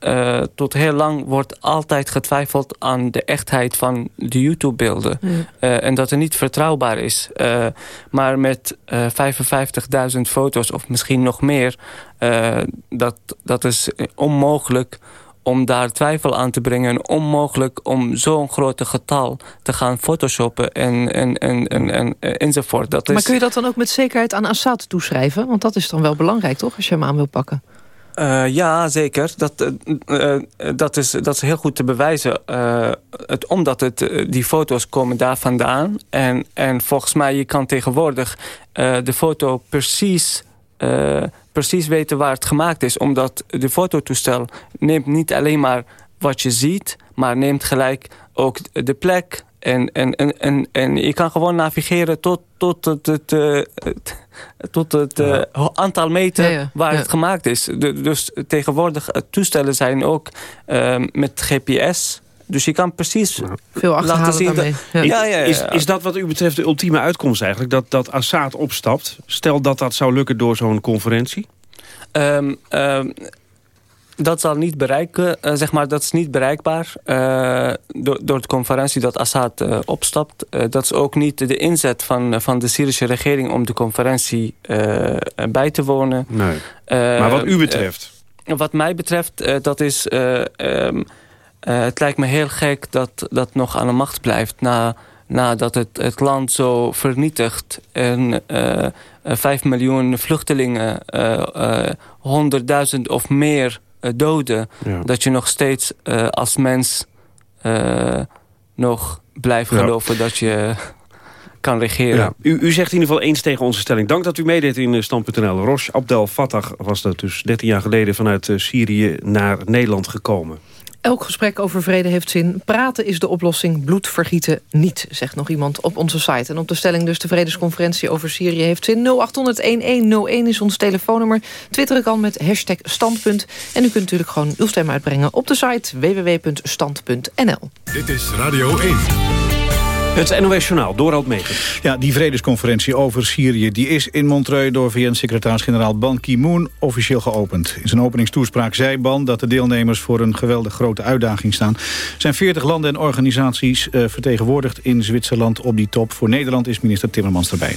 Speaker 24: uh, tot heel lang wordt altijd getwijfeld aan de echtheid van de YouTube-beelden. Mm. En dat het niet vertrouwbaar is. maar met 55.000 foto's of misschien nog meer... dat, dat is onmogelijk om daar twijfel aan te brengen... en onmogelijk om zo'n grote getal te gaan photoshoppen en, en, en, en, en, enzovoort. Dat
Speaker 2: maar
Speaker 24: is...
Speaker 2: kun je dat dan ook met zekerheid aan Assad toeschrijven? Want dat is dan wel belangrijk, toch, als je hem aan wil pakken?
Speaker 24: Uh, ja, zeker. Dat, uh, dat, is, dat is heel goed te bewijzen. het, omdat het, die foto's komen daar vandaan. En, en volgens mij, je kan tegenwoordig de foto precies, precies weten waar het gemaakt is. Omdat de fototoestel neemt niet alleen maar wat je ziet... maar neemt gelijk ook de plek, en, en, en, en, en je kan gewoon navigeren tot, tot het, het, het tot het uh, aantal meter waar het gemaakt is. dus tegenwoordig toestellen zijn ook uh, met GPS... Dus je kan precies
Speaker 2: Veel laten zien... Dat,
Speaker 3: ja. Ja, ja, is, is dat wat u betreft de ultieme uitkomst eigenlijk? Dat, dat Assad opstapt? Stel dat dat zou lukken door zo'n conferentie?
Speaker 24: Um, um, dat zal niet bereiken, uh, zeg maar, dat is niet bereikbaar uh, door, door de conferentie dat Assad uh, opstapt. dat is ook niet de inzet van, van de Syrische regering om de conferentie bij te wonen.
Speaker 3: Nee. maar wat u betreft?
Speaker 24: wat mij betreft, dat is... Um, het lijkt me heel gek dat dat nog aan de macht blijft... na nadat het, het land zo vernietigt en uh, 5 miljoen vluchtelingen, uh, 100.000 of meer uh, doden... dat je nog steeds uh, als mens uh, nog blijft geloven dat je kan regeren. Ja.
Speaker 3: U, u, zegt in ieder geval eens tegen onze stelling. Dank dat u meedeed in Stand.nl. Rosh Abdel Fattah was dat dus 13 jaar geleden vanuit Syrië naar Nederland gekomen.
Speaker 2: Elk gesprek over vrede heeft zin. Praten is de oplossing, bloed vergieten niet, zegt nog iemand op onze site. En op de stelling dus de vredesconferentie over Syrië heeft zin. 0800-1101 is ons telefoonnummer. Twitter kan met hashtag standpunt. En u kunt natuurlijk gewoon uw stem uitbrengen op de site www.stand.nl.
Speaker 15: Dit is Radio 1.
Speaker 3: Het NOS Journaal, Dorald Megens.
Speaker 4: Ja, die vredesconferentie over Syrië die is in Montreux... door VN-secretaris-generaal Ban Ki-moon officieel geopend. In zijn openingstoespraak zei Ban dat de deelnemers... voor een geweldig grote uitdaging staan. Er zijn 40 landen en organisaties uh, vertegenwoordigd in Zwitserland op die top. Voor Nederland is minister Timmermans erbij.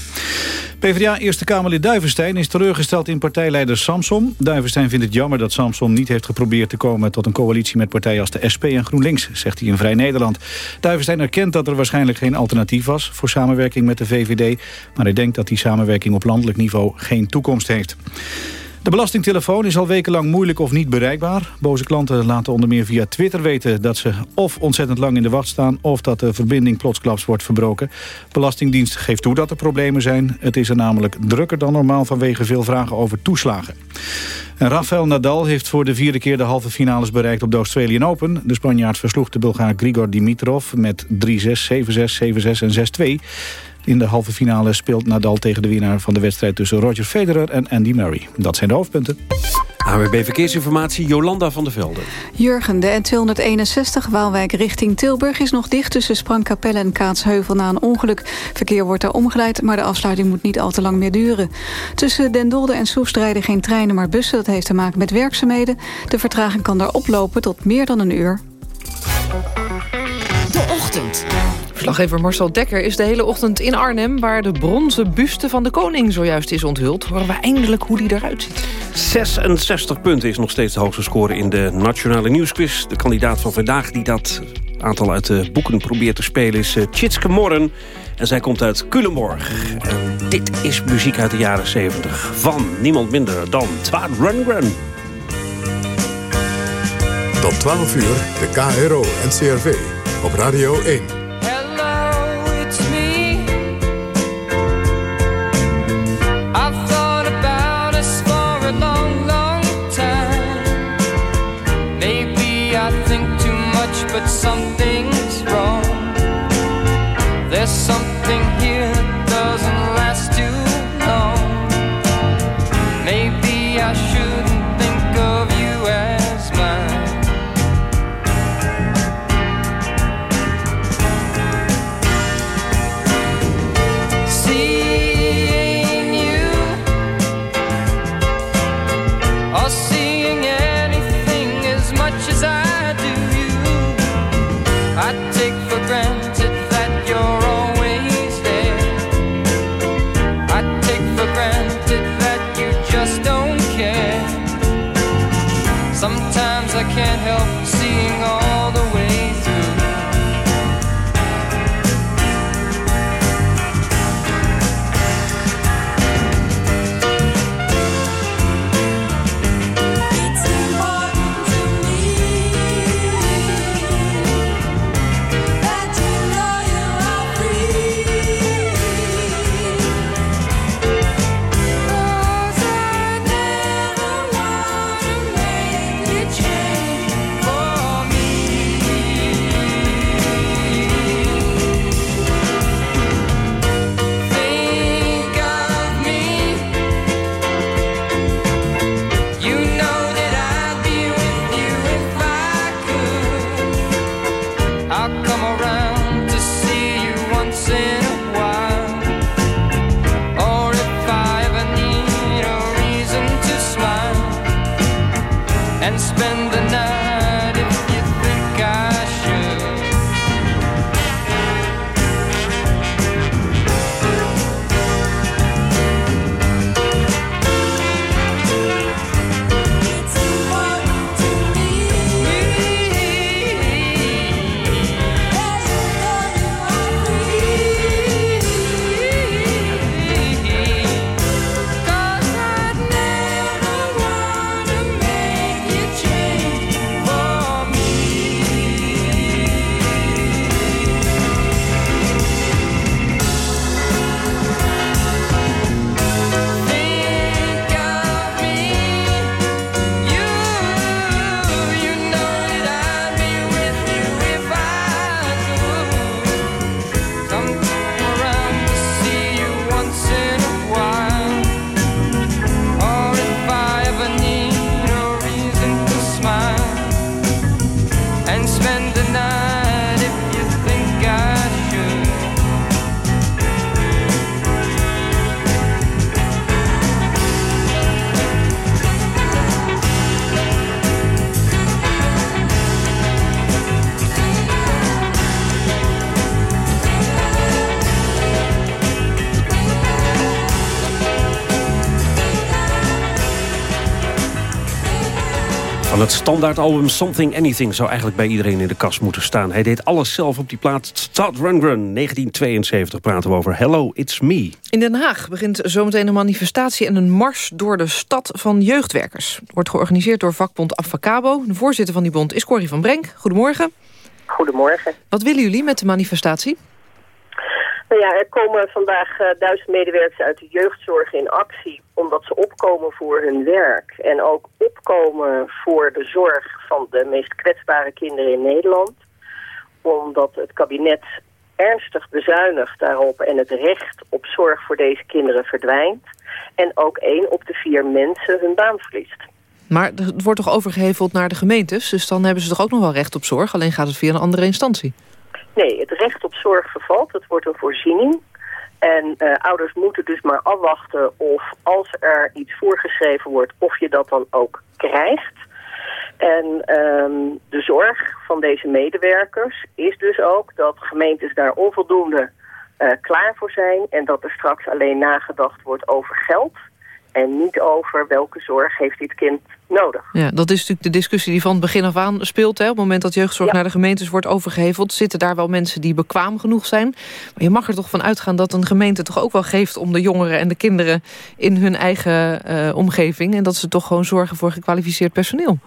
Speaker 4: PvdA-Eerste Kamerlid Duivenstein is teleurgesteld in partijleider Samson. Duivenstein vindt het jammer dat Samson niet heeft geprobeerd te komen... tot een coalitie met partijen als de SP en GroenLinks, zegt hij in Vrij Nederland. Duivenstein erkent dat er waarschijnlijk geen alternatief was... voor samenwerking met de VVD, maar hij denkt dat die samenwerking op landelijk niveau geen toekomst heeft. De belastingtelefoon is al wekenlang moeilijk of niet bereikbaar. Boze klanten laten onder meer via Twitter weten dat ze of ontzettend lang in de wacht staan... of dat de verbinding plotsklaps wordt verbroken. Belastingdienst geeft toe dat er problemen zijn. Het is er namelijk drukker dan normaal vanwege veel vragen over toeslagen. En Rafael Nadal heeft voor de vierde keer de halve finales bereikt op de Australian Open. De Spanjaard versloeg de Bulgaar Grigor Dimitrov met 3-6, 7-6, 7-6 en 6-2. In de halve finale speelt Nadal tegen de winnaar van de wedstrijd tussen Roger Federer en Andy Murray. Dat zijn de hoofdpunten.
Speaker 3: AWB Verkeersinformatie, Jolanda van der Velde.
Speaker 7: Jurgen, de N261 Waalwijk richting Tilburg is nog dicht... tussen Sprangkapelle en Kaatsheuvel na een ongeluk. Verkeer wordt daar omgeleid, maar de afsluiting moet niet al te lang meer duren. Tussen Den Dolder en Soest rijden geen treinen, maar bussen. Dat heeft te maken met werkzaamheden. De vertraging kan daar oplopen tot meer dan een uur.
Speaker 2: De ochtend. Verslaggever Marcel Dekker is de hele ochtend in Arnhem... waar de bronzen buste van de koning zojuist is onthuld. Horen we eindelijk hoe die eruit ziet.
Speaker 3: 66 punten is nog steeds de hoogste score in de Nationale Nieuwsquiz. De kandidaat van vandaag die dat aantal uit de boeken probeert te spelen... is uh, Tjitske Morren. En zij komt uit Culemborg. En dit is muziek uit de jaren 70 van niemand minder dan Twaad Run.
Speaker 15: Tot 12 uur, de KRO en CRV op Radio 1.
Speaker 3: but something het standaardalbum Something Anything zou eigenlijk bij iedereen in de kast moeten staan. Hij deed alles zelf op die plaat. Start Run Run, 1972 praten we over Hello, It's Me.
Speaker 2: In Den Haag begint zometeen een manifestatie en een mars door de stad van jeugdwerkers. Wordt georganiseerd door vakbond Avacabo. De voorzitter van die bond is Corrie van Brenk. Goedemorgen.
Speaker 25: Goedemorgen.
Speaker 2: Wat willen jullie met de manifestatie?
Speaker 25: Nou ja, er komen vandaag uh, duizend medewerkers uit de jeugdzorg in actie... omdat ze opkomen voor hun werk. En ook opkomen voor de zorg van de meest kwetsbare kinderen in Nederland. Omdat het kabinet ernstig bezuinigt daarop... en het recht op zorg voor deze kinderen verdwijnt. En ook één op de vier mensen hun baan verliest.
Speaker 2: Maar het wordt toch overgeheveld naar de gemeentes? Dus dan hebben ze toch ook nog wel recht op zorg? Alleen gaat het via een andere instantie?
Speaker 25: Nee, het recht op zorg vervalt. Het wordt een voorziening. En uh, ouders moeten dus maar afwachten of als er iets voorgeschreven wordt... of je dat dan ook krijgt. En um, de zorg van deze medewerkers is dus ook dat gemeentes daar onvoldoende uh, klaar voor zijn... en dat er straks alleen nagedacht wordt over geld... en niet over welke zorg heeft dit kind nodig.
Speaker 2: Ja, dat is natuurlijk de discussie die van het begin af aan speelt. Hè? Op het moment dat jeugdzorg ja. naar de gemeentes wordt overgeheveld... zitten daar wel mensen die bekwaam genoeg zijn. Maar je mag er toch van uitgaan dat een gemeente toch ook wel geeft... om de jongeren en de kinderen in hun eigen uh, omgeving... en dat ze toch gewoon zorgen voor gekwalificeerd personeel.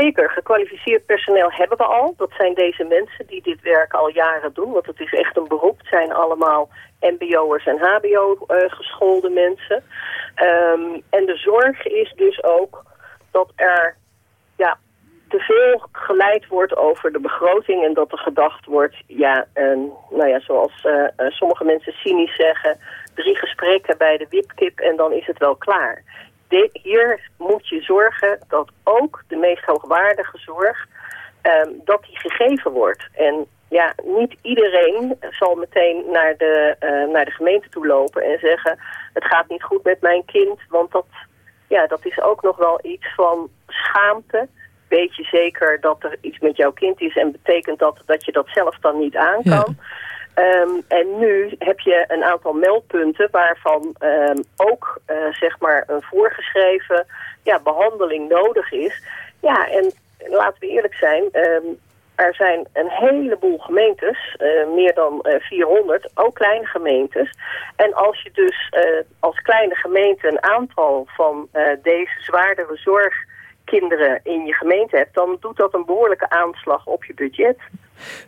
Speaker 25: Zeker, gekwalificeerd personeel hebben we al. Dat zijn deze mensen die dit werk al jaren doen. Want het is echt een beroep. Het zijn allemaal mbo'ers en hbo-geschoolde uh, mensen. Um, en de zorg is dus ook dat er ja, te veel geleid wordt over de begroting... en dat er gedacht wordt, ja, en, nou ja zoals uh, uh, sommige mensen cynisch zeggen... drie gesprekken bij de wipkip en dan is het wel klaar de, hier moet je zorgen dat ook de meest hoogwaardige zorg, um, dat die gegeven wordt. En ja, niet iedereen zal meteen naar de, uh, naar de gemeente toe lopen en zeggen... het gaat niet goed met mijn kind, want dat, ja, dat is ook nog wel iets van schaamte. Weet je zeker dat er iets met jouw kind is en betekent dat dat je dat zelf dan niet aan kan... Ja. Um, en nu heb je een aantal meldpunten waarvan um, ook uh, zeg maar een voorgeschreven ja, behandeling nodig is. Ja, en laten we eerlijk zijn, um, er zijn een heleboel gemeentes, uh, meer dan uh, 400, ook kleine gemeentes. En als je dus als kleine gemeente een aantal van deze zwaardere zorgkinderen in je gemeente hebt... dan doet dat een behoorlijke aanslag op je budget.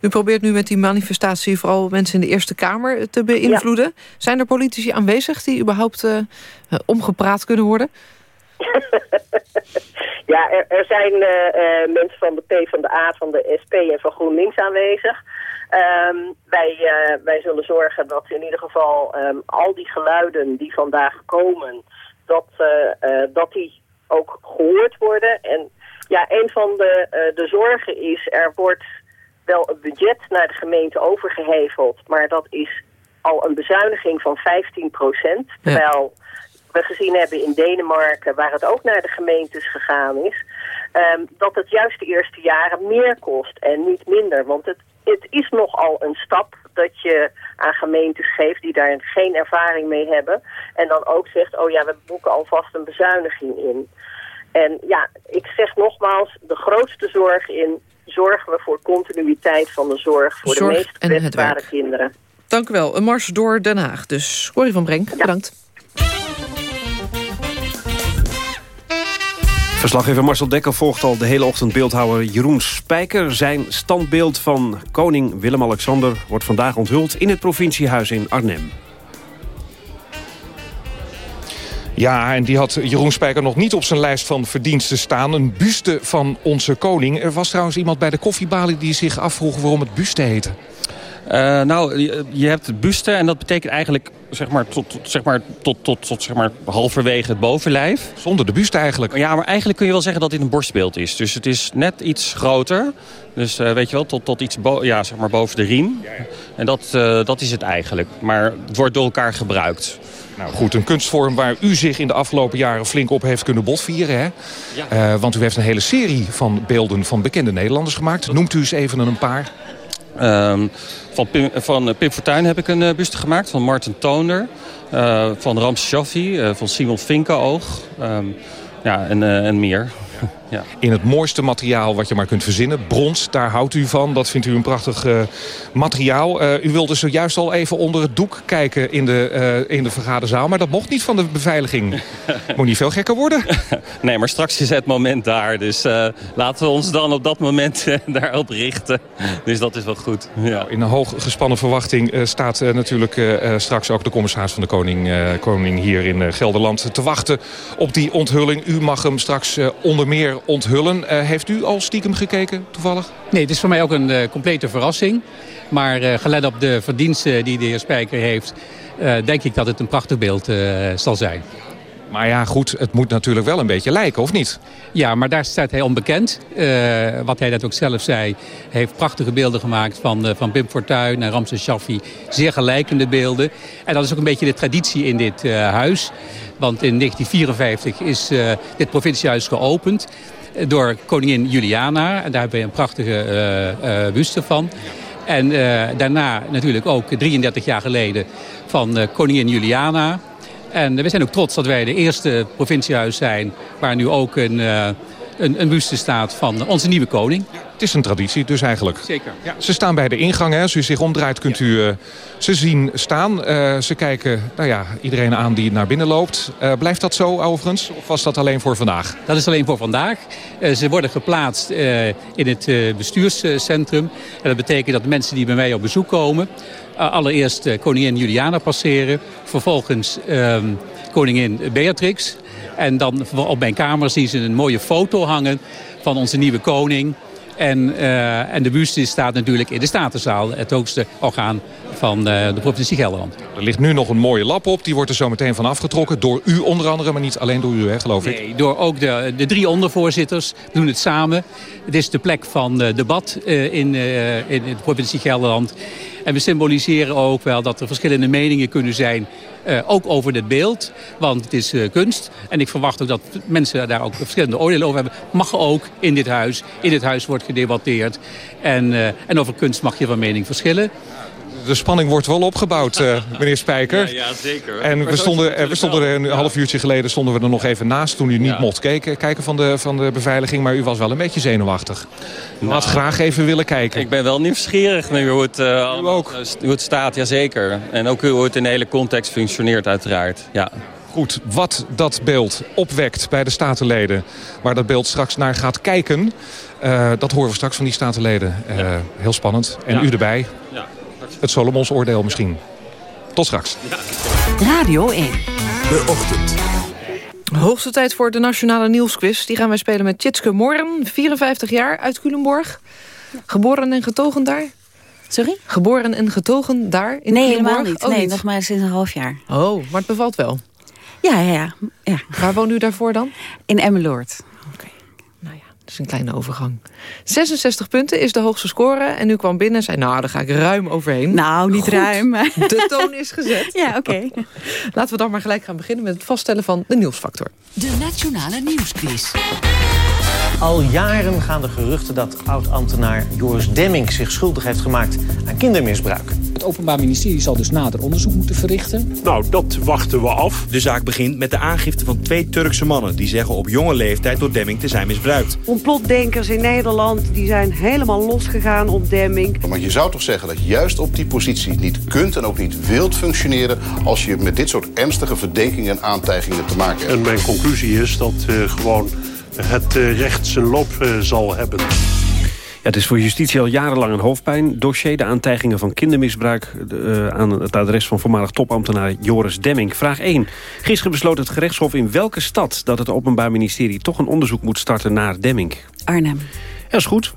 Speaker 2: U probeert nu met die manifestatie vooral mensen in de Eerste Kamer te beïnvloeden. Ja. Zijn er politici aanwezig die überhaupt uh, omgepraat kunnen worden?
Speaker 25: ja, er, er zijn uh, uh, mensen van de P, van de A, van de SP en van GroenLinks aanwezig. Um, wij, uh, wij zullen zorgen dat in ieder geval um, al die geluiden die vandaag komen, dat, dat die ook gehoord worden. En ja, een van de, de zorgen is, er wordt wel een budget naar de gemeente overgeheveld. Maar dat is al een bezuiniging van 15 procent. Terwijl we gezien hebben in Denemarken, waar het ook naar de gemeentes gegaan is... Um, dat het juist de eerste jaren meer kost en niet minder. Want het, het is nogal een stap dat je aan gemeentes geeft die daar geen ervaring mee hebben. En dan ook zegt, oh ja, we boeken alvast een bezuiniging in. En ja, ik zeg nogmaals, de grootste zorg in zorgen we voor continuïteit van de zorg voor zorg de meest kwetsbare kinderen.
Speaker 2: Dank u wel. Een mars door Den Haag. Dus Corrie van Brenk, ja. bedankt.
Speaker 3: Verslaggever Marcel Dekker volgt al de hele ochtend beeldhouwer Jeroen Spijker. Zijn standbeeld van koning Willem-Alexander wordt vandaag onthuld in het provinciehuis in Arnhem.
Speaker 5: Ja, en die had Jeroen Spijker nog niet op zijn lijst van verdiensten staan. Een buste van onze koning. Er was trouwens iemand bij de koffiebalie die zich afvroeg waarom het buste heette.
Speaker 26: Uh, nou, je, hebt het buste en dat betekent eigenlijk zeg maar, tot, tot, zeg maar, tot, tot, tot zeg maar, halverwege het bovenlijf.
Speaker 5: Zonder de buste eigenlijk.
Speaker 26: Ja, maar eigenlijk kun je wel zeggen dat dit een borstbeeld is. Dus het is net iets groter. Dus uh, weet je wel, tot, tot iets ja, zeg maar boven de riem. En dat, uh, dat is het eigenlijk. Maar het wordt door elkaar gebruikt.
Speaker 5: Nou goed, een kunstvorm waar u zich in de afgelopen jaren flink op heeft kunnen botvieren. Hè? Ja. Uh, want u heeft een hele serie van beelden van bekende Nederlanders gemaakt. Noemt u eens even een paar.
Speaker 26: Um, van, Pim, van Pim Fortuyn heb ik een uh, buste gemaakt. Van Martin Toner. Uh, van Rams Shaffi. van Simon Vinkenoog. Um, ja, en, en meer.
Speaker 24: Ja.
Speaker 5: In het mooiste materiaal wat je maar kunt verzinnen. Brons, daar houdt u van. Dat vindt u een prachtig uh, materiaal. Uh, u wilde zojuist al even onder het doek kijken in de, uh, in de vergaderzaal. Maar dat mocht niet van de beveiliging. Moet niet veel gekker worden.
Speaker 26: nee, maar straks is het moment daar. Dus laten we ons dan op dat moment daarop richten. Dus dat is wel goed. Ja.
Speaker 5: In een hoog gespannen verwachting staat natuurlijk straks ook de commissaris van de Koning, koning hier in Gelderland te wachten op die onthulling. U mag hem straks onder meer onthullen. Uh, heeft u al stiekem gekeken, toevallig?
Speaker 27: Nee, het is voor mij ook een uh, complete verrassing. Maar gelet op de verdiensten die de heer Spijker heeft... denk ik dat het een prachtig beeld zal zijn.
Speaker 5: Maar ja, goed, het moet natuurlijk wel een beetje lijken, of niet?
Speaker 27: Ja, maar daar staat hij onbekend. Uh, wat hij net ook zelf zei, heeft prachtige beelden gemaakt van, uh, van Fortuyn en Ramses Shaffi. Zeer gelijkende beelden. En dat is ook een beetje de traditie in dit uh, huis. Want in 1954 is dit provinciehuis geopend door koningin Juliana. En daar hebben we een prachtige buste van. En daarna natuurlijk ook 33 jaar geleden van koningin Juliana... En we zijn ook trots dat wij de eerste provinciehuis zijn... waar nu ook een, uh, een, een buste staat van onze nieuwe koning.
Speaker 5: Het is een traditie dus eigenlijk.
Speaker 27: Zeker.
Speaker 5: Ja, ze staan bij de ingang. Hè. Als u zich omdraait kunt u uh, ze zien staan. Uh, ze kijken nou ja, iedereen aan die naar binnen loopt. Uh, blijft dat zo overigens? Of was dat alleen voor vandaag?
Speaker 27: Dat is alleen voor vandaag. ze worden geplaatst in het bestuurscentrum. En dat betekent dat de mensen die bij mij op bezoek komen... allereerst koningin Juliana passeren. Vervolgens ehm, koningin Beatrix. En dan op mijn kamer zien ze een mooie foto hangen van onze nieuwe koning... En, uh, en de buste staat natuurlijk in de Statenzaal, het hoogste orgaan van uh, de provincie Gelderland.
Speaker 5: Er ligt nu nog een mooie lap op, die wordt er zo meteen van afgetrokken. Door u onder andere, maar niet alleen door u, hè, geloof ik?
Speaker 27: Nee, door ook de, de drie ondervoorzitters doen het samen. Het is de plek van uh, debat in, in de provincie Gelderland. En we symboliseren ook wel dat er verschillende meningen kunnen zijn... Uh, ook over dit beeld, want het is uh, kunst. En ik verwacht ook dat mensen daar ook verschillende oordelen over hebben. Mag ook in dit huis. In dit huis wordt gedebatteerd. En, uh, en over kunst mag je van mening verschillen
Speaker 5: de spanning wordt wel opgebouwd, uh, meneer Spijker.
Speaker 26: Ja, ja zeker.
Speaker 5: En we stonden, we stonden er een half uurtje geleden stonden we er nog even naast... toen u niet ja. mocht kijken, kijken van, de, van de beveiliging. Maar u was wel een beetje zenuwachtig. U nou, had graag even willen kijken.
Speaker 26: Ik ben wel nieuwsgierig naar hoe het, uh,
Speaker 5: u ook.
Speaker 26: hoe het staat, jazeker. En ook hoe het in de hele context functioneert uiteraard. Ja.
Speaker 5: Goed, wat dat beeld opwekt bij de statenleden... waar dat beeld straks naar gaat kijken... Uh, dat horen we straks van die statenleden. Uh, ja. Heel spannend. En ja. u erbij.
Speaker 26: Ja.
Speaker 5: Het Solomons oordeel misschien. Tot straks.
Speaker 12: Radio 1.
Speaker 15: De ochtend.
Speaker 2: Hoogste tijd voor de Nationale Nieuwsquiz. Die gaan wij spelen met Tjitske Morren, 54 jaar, uit Culemborg. Geboren en getogen daar?
Speaker 28: Sorry?
Speaker 2: Geboren en getogen daar in
Speaker 28: Nee,
Speaker 2: Culemborg?
Speaker 28: helemaal niet.
Speaker 2: Oh,
Speaker 28: nee,
Speaker 2: niet.
Speaker 28: nog maar sinds een half jaar.
Speaker 2: Oh, maar het bevalt wel.
Speaker 28: Ja, ja, ja. ja.
Speaker 2: Waar woont u daarvoor dan?
Speaker 28: In Emmeloord.
Speaker 2: Dat is een kleine overgang. 66 punten is de hoogste score. En u kwam binnen en zei, nou, daar ga ik ruim overheen.
Speaker 28: Nou, niet
Speaker 2: Goed.
Speaker 28: ruim.
Speaker 2: De toon is gezet.
Speaker 28: Ja, oké.
Speaker 2: Laten we dan maar gelijk gaan beginnen met het vaststellen van de nieuwsfactor.
Speaker 12: De Nationale Nieuwsquiz.
Speaker 29: Al jaren gaan de geruchten dat oud-ambtenaar Joris Demming zich schuldig heeft gemaakt aan kindermisbruik.
Speaker 30: Het Openbaar Ministerie zal dus nader onderzoek moeten verrichten.
Speaker 31: Nou, dat wachten we af. De zaak begint met de aangifte van twee Turkse mannen... die zeggen op jonge leeftijd door Demming te zijn misbruikt.
Speaker 32: Complotdenkers in Nederland die zijn helemaal losgegaan op Demming.
Speaker 33: Maar je zou toch zeggen dat je juist op die positie niet kunt en ook niet wilt functioneren... als je met dit soort ernstige verdenkingen en aantijgingen te maken hebt.
Speaker 31: En mijn conclusie is dat uh, gewoon het uh, recht zijn loop uh, zal hebben.
Speaker 3: Ja, het is voor justitie al jarenlang een hoofdpijn. Dossier de aantijgingen van kindermisbruik... Uh, aan het adres van voormalig topambtenaar Joris Demming. Vraag 1. Gisteren besloot het gerechtshof in welke stad... dat het Openbaar Ministerie toch een onderzoek moet starten naar Demming?
Speaker 28: Arnhem.
Speaker 3: Dat is goed.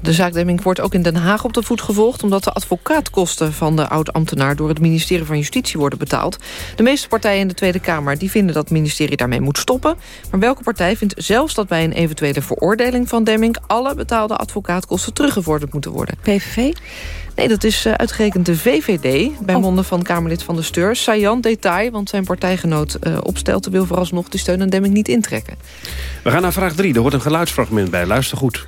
Speaker 2: De zaak Demming wordt ook in Den Haag op de voet gevolgd... omdat de advocaatkosten van de oud-ambtenaar... door het ministerie van Justitie worden betaald. De meeste partijen in de Tweede Kamer die vinden dat het ministerie daarmee moet stoppen. Maar welke partij vindt zelfs dat bij een eventuele veroordeling van Demming... alle betaalde advocaatkosten teruggevorderd moeten worden?
Speaker 28: PVV?
Speaker 2: Nee, dat is uh, uitgerekend de VVD, bij oh. monden van Kamerlid van de Steur. Saillant detail, want zijn partijgenoot uh, Opstelten wil vooralsnog... de steun aan Demming niet intrekken.
Speaker 3: We gaan naar vraag 3, er hoort een geluidsfragment bij. Luister goed.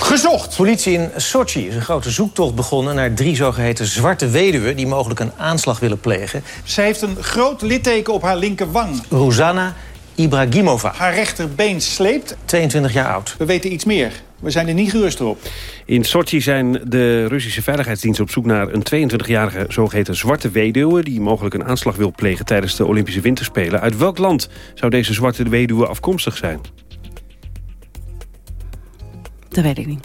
Speaker 29: Gezocht! Politie in Sochi is een grote zoektocht begonnen... naar drie zogeheten zwarte weduwen... die mogelijk een aanslag willen plegen.
Speaker 34: Zij heeft een groot litteken op haar linkerwang.
Speaker 29: Rosanna, Ibrahimova.
Speaker 35: Haar rechterbeen sleept.
Speaker 29: 22 jaar oud.
Speaker 35: We weten iets meer. We zijn er niet gerust op.
Speaker 3: In Sochi zijn de Russische veiligheidsdiensten op zoek naar een 22-jarige zogeheten zwarte weduwe... die mogelijk een aanslag wil plegen tijdens de Olympische Winterspelen. Uit welk land zou deze zwarte weduwe afkomstig zijn?
Speaker 28: Dat weet ik niet.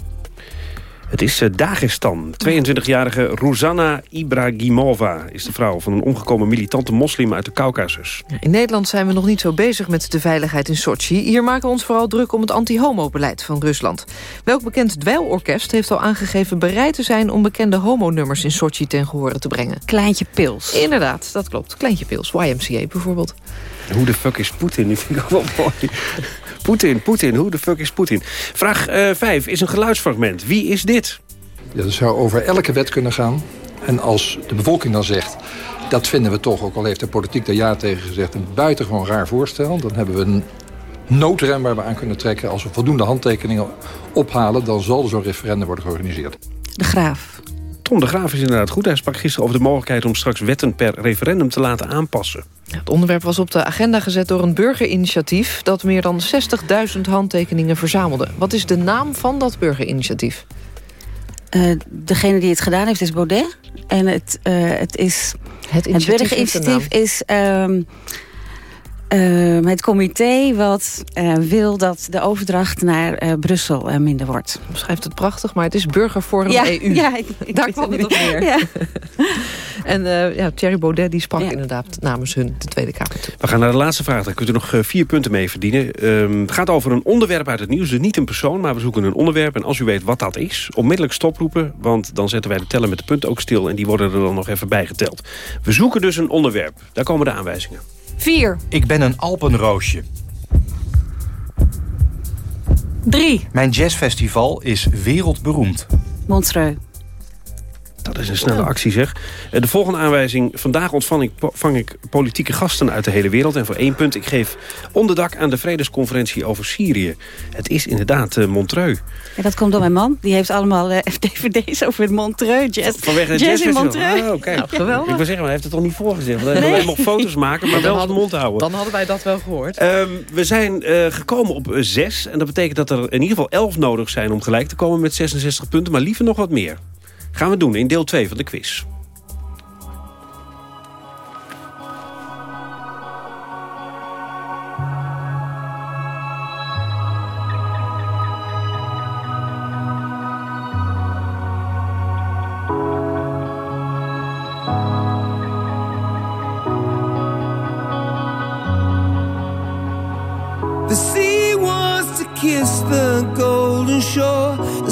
Speaker 3: Het is eh, Dagestan. 22-jarige Rosanna Ibrahimova is de vrouw van een omgekomen militante moslim uit de Caucasus.
Speaker 2: In Nederland zijn we nog niet zo bezig met de veiligheid in Sochi. Hier maken we ons vooral druk om het anti-homo-beleid van Rusland. Welk bekend dweilorkest heeft al aangegeven bereid te zijn... om bekende homonummers in Sochi ten gehore te brengen?
Speaker 28: Kleintje Pils.
Speaker 2: Inderdaad, dat klopt. Kleintje Pils, YMCA bijvoorbeeld.
Speaker 3: Hoe de fuck is Poetin? Die vind ik ook wel mooi. Poetin, Poetin, hoe de fuck is Poetin? Vraag 5 is een geluidsfragment. Wie is dit?
Speaker 36: Ja, dat zou over elke wet kunnen gaan. En als de bevolking dan zegt... dat vinden we toch, ook al heeft de politiek daar ja tegen gezegd... een buitengewoon raar voorstel... dan hebben we een noodrem waar we aan kunnen trekken. Als we voldoende handtekeningen ophalen... dan zal er zo'n referendum worden georganiseerd.
Speaker 28: De Graaf.
Speaker 3: Tom de Graaf is inderdaad goed. Hij sprak gisteren over de mogelijkheid om straks wetten per referendum te laten aanpassen.
Speaker 2: Het onderwerp was op de agenda gezet door een burgerinitiatief... dat meer dan 60.000 handtekeningen verzamelde. Wat is de naam van dat burgerinitiatief?
Speaker 28: Uh, degene die het gedaan heeft is Baudet. En het, uh, het is...
Speaker 2: Het,
Speaker 28: het burgerinitiatief is... Um, uh, het comité wat uh, wil dat de overdracht naar uh, Brussel minder wordt.
Speaker 2: Beschrijft het prachtig, maar het is Burgerforum
Speaker 28: ja,
Speaker 2: EU.
Speaker 28: Ja, ik, ik
Speaker 2: Daar kwam het op neer.
Speaker 28: Ja.
Speaker 2: en ja, Thierry Baudet die sprak ja. inderdaad namens hun de Tweede Kamer toe.
Speaker 3: We gaan naar de laatste vraag. Daar kunt u nog vier punten mee verdienen. Um, het gaat over een onderwerp uit het nieuws. Dus niet een persoon, maar we zoeken een onderwerp. En als u weet wat dat is, onmiddellijk stoproepen. Want dan zetten wij de teller met de punten ook stil. En die worden er dan nog even bijgeteld. We zoeken dus een onderwerp. Daar komen de aanwijzingen.
Speaker 2: 4.
Speaker 31: Ik ben een Alpenroosje.
Speaker 28: 3.
Speaker 31: Mijn jazzfestival is wereldberoemd.
Speaker 28: Montreux.
Speaker 3: Dat is een snelle actie, zeg. De volgende aanwijzing. Vandaag ontvang ik, vang ik politieke gasten uit de hele wereld. En voor één punt, ik geef onderdak aan de vredesconferentie over Syrië. Het is inderdaad uh, Montreux.
Speaker 28: Ja, dat komt door mijn man. Die heeft allemaal uh, dvd's over Montreux. Jazz,
Speaker 3: Vanwege het
Speaker 28: jazz in Montreux.
Speaker 3: Oh, kijk.
Speaker 2: Nou, geweldig.
Speaker 3: Ik wil zeggen, maar hij heeft het toch niet voorgezegd. Want hij nee. mocht foto's maken, maar wel zijn mond houden.
Speaker 2: Dan hadden wij dat wel gehoord.
Speaker 3: Um, we zijn uh, gekomen op zes. En dat betekent dat er in ieder geval elf nodig zijn om gelijk te komen met 66 punten. Maar liever nog wat meer. Gaan we doen in deel 2 van de quiz.
Speaker 37: The sea wants to kiss the golden shore. The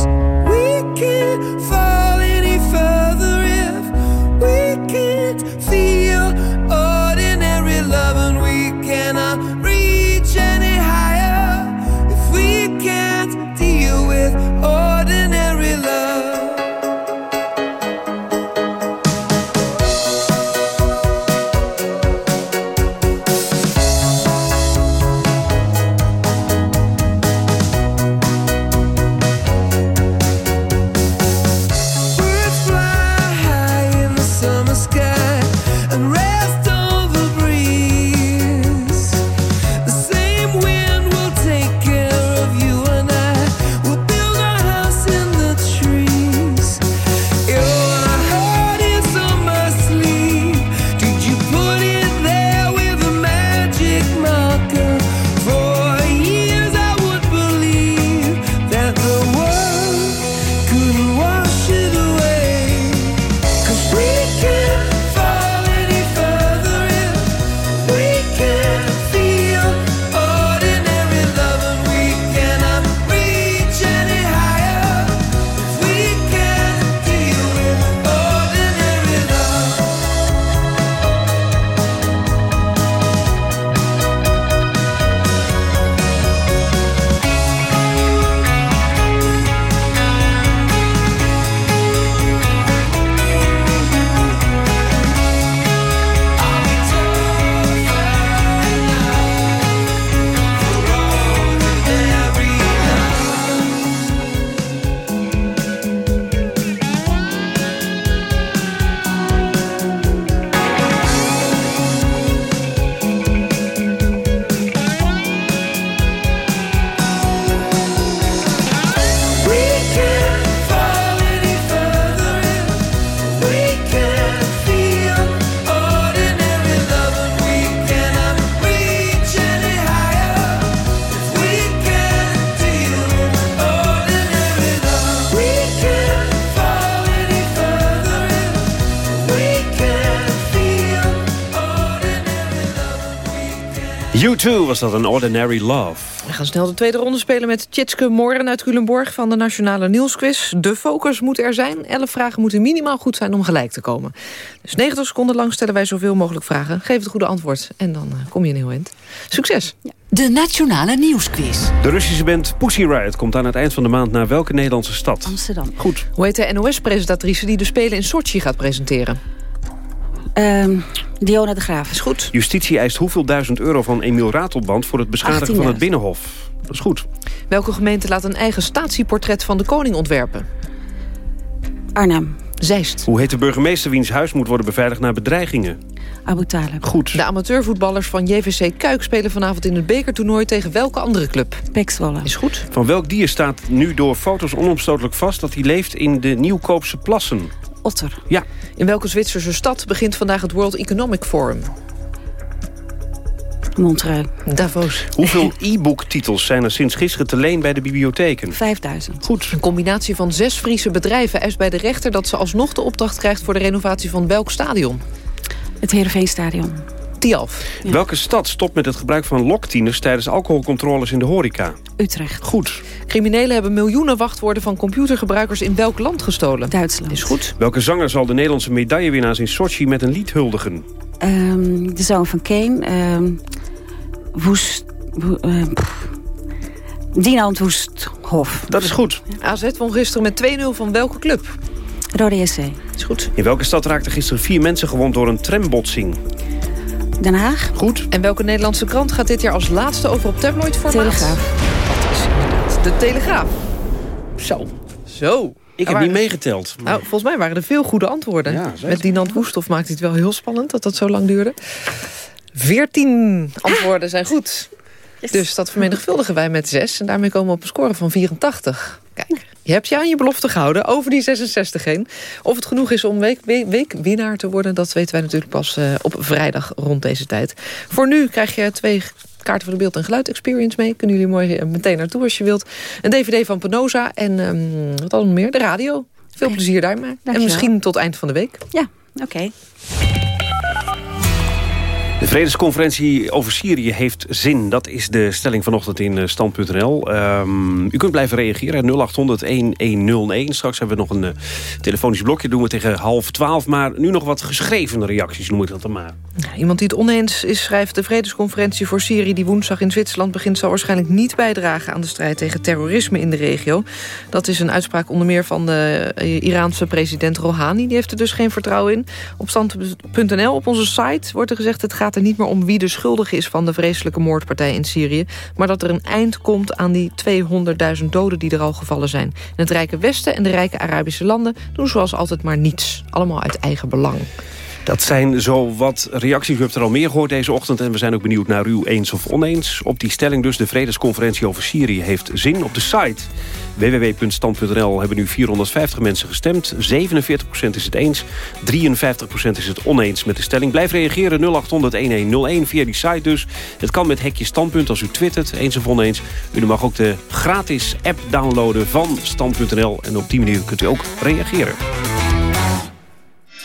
Speaker 3: U2 was dat, een Ordinary Love.
Speaker 2: We gaan snel de tweede ronde spelen met Tjitske Moren uit Culemborg... van de Nationale Nieuwsquiz. De focus moet er zijn. Elf vragen moeten minimaal goed zijn om gelijk te komen. Dus 90 seconden lang stellen wij zoveel mogelijk vragen. Geef het goede antwoord en dan eh, kom je een heel eind. Succes!
Speaker 12: De Nationale Nieuwsquiz.
Speaker 3: De Russische band Pussy Riot komt aan het eind van de maand naar welke Nederlandse stad?
Speaker 28: Amsterdam.
Speaker 3: Goed.
Speaker 2: Hoe heet de NOS-presentatrice die de Spelen in Sochi gaat presenteren?
Speaker 28: Ehm Diona de Graaf.
Speaker 2: Is goed.
Speaker 3: Justitie eist hoeveel duizend euro van Emiel Ratelband... voor het beschadigen van het
Speaker 28: 18.000.
Speaker 3: Binnenhof. Dat is goed.
Speaker 2: Welke gemeente laat een eigen statieportret van de koning ontwerpen?
Speaker 28: Arnhem.
Speaker 2: Zeist.
Speaker 3: Hoe heet de burgemeester wiens huis moet worden beveiligd na bedreigingen?
Speaker 28: Abu Talib.
Speaker 3: Goed.
Speaker 2: De amateurvoetballers van JVC Kuik spelen vanavond in het bekertoernooi tegen welke andere club?
Speaker 28: Pek.
Speaker 2: Is goed.
Speaker 3: Van welk dier staat nu door foto's onomstotelijk vast... dat hij leeft in de Nieuwkoopse plassen?
Speaker 28: Otter.
Speaker 3: Ja.
Speaker 2: In welke Zwitserse stad begint vandaag het World Economic Forum?
Speaker 28: Montreux.
Speaker 2: Davos.
Speaker 3: Hoeveel e-booktitels zijn er sinds gisteren te leen bij de bibliotheken?
Speaker 28: 5000.
Speaker 2: Goed. Een combinatie van zes Friese bedrijven eist bij de rechter... dat ze alsnog de opdracht krijgt voor de renovatie van welk stadion?
Speaker 28: Het Heerenveenstadion.
Speaker 2: Tialf.
Speaker 3: Welke stad stopt met het gebruik van loktieners... tijdens alcoholcontroles in de horeca?
Speaker 28: Utrecht.
Speaker 3: Goed.
Speaker 2: Criminelen hebben miljoenen wachtwoorden van computergebruikers in welk land gestolen?
Speaker 28: Duitsland.
Speaker 2: Is goed.
Speaker 3: Welke zanger zal de Nederlandse medaillewinnaars in Sochi met een lied huldigen?
Speaker 28: Ehm, de zoon van Kane. ehm Woest... Wo, eh. Dinant Woesthof.
Speaker 3: Dat is goed.
Speaker 2: AZ won gisteren met 2-0 van welke club?
Speaker 28: Rode SC.
Speaker 2: Is goed.
Speaker 3: In welke stad raakten gisteren vier mensen gewond door een trembotsing?
Speaker 28: Den Haag.
Speaker 3: Goed.
Speaker 2: En welke Nederlandse krant gaat dit jaar als laatste over op tabloidformaat?
Speaker 28: Telegraaf.
Speaker 2: Dat is inderdaad de Telegraaf. Zo. Zo.
Speaker 3: Ik heb niet meegeteld.
Speaker 2: Nou, volgens mij waren er veel goede antwoorden.
Speaker 3: Ja.
Speaker 2: Met Dinant Woesthof maakt het wel heel spannend dat dat zo lang duurde. Veertien antwoorden zijn goed. Dus dat vermenigvuldigen wij met zes. En daarmee komen we op een score van 84. Kijk, je hebt je aan je belofte gehouden over die 66 heen. Of het genoeg is om week, week, weekwinnaar te worden... dat weten wij natuurlijk pas eh, op vrijdag rond deze tijd. Voor nu krijg je twee kaarten voor de beeld- en geluid-experience mee. Kunnen jullie mooi eh, meteen naartoe als je wilt. Een dvd van Penosa en ehm, wat allemaal meer, de radio. Veel plezier daarmee. En misschien tot eind van de week.
Speaker 28: Ja, oké.
Speaker 3: De vredesconferentie over Syrië heeft zin. Dat is de stelling vanochtend in eh, stand.nl. Ehm, u kunt blijven reageren. 0800-1101. Straks hebben we nog een eh, telefonisch blokje. doen we tegen half twaalf. Maar nu nog wat geschreven reacties, noem ik dat dan maar.
Speaker 2: Iemand die het oneens is schrijft... de vredesconferentie voor Syrië die woensdag in Zwitserland begint... zal waarschijnlijk niet bijdragen aan de strijd tegen terrorisme in de regio. Dat is een uitspraak onder meer van de eh, Iraanse president Rouhani. Die heeft er dus geen vertrouwen in. Op stand.nl, op onze site, wordt er gezegd... het gaat er niet meer om wie de schuldige is van de vreselijke moordpartij in Syrië... maar dat er een eind komt aan die 200.000 doden die er al gevallen zijn. Het rijke Westen en de rijke Arabische landen doen zoals altijd maar niets. Allemaal uit eigen belang.
Speaker 3: Dat zijn zo wat reacties. U hebt er al meer gehoord deze ochtend. En we zijn ook benieuwd naar u eens of oneens. Op die stelling dus. De vredesconferentie over Syrië heeft zin. Op de site www.stand.nl hebben nu 450 mensen gestemd. 47% is het eens. 53% is het oneens met de stelling. Blijf reageren 0800-1101 via die site dus. Het kan met hekje standpunt als u twittert. Eens of oneens. U mag ook de gratis app downloaden van stand.nl. En op die manier kunt u ook reageren.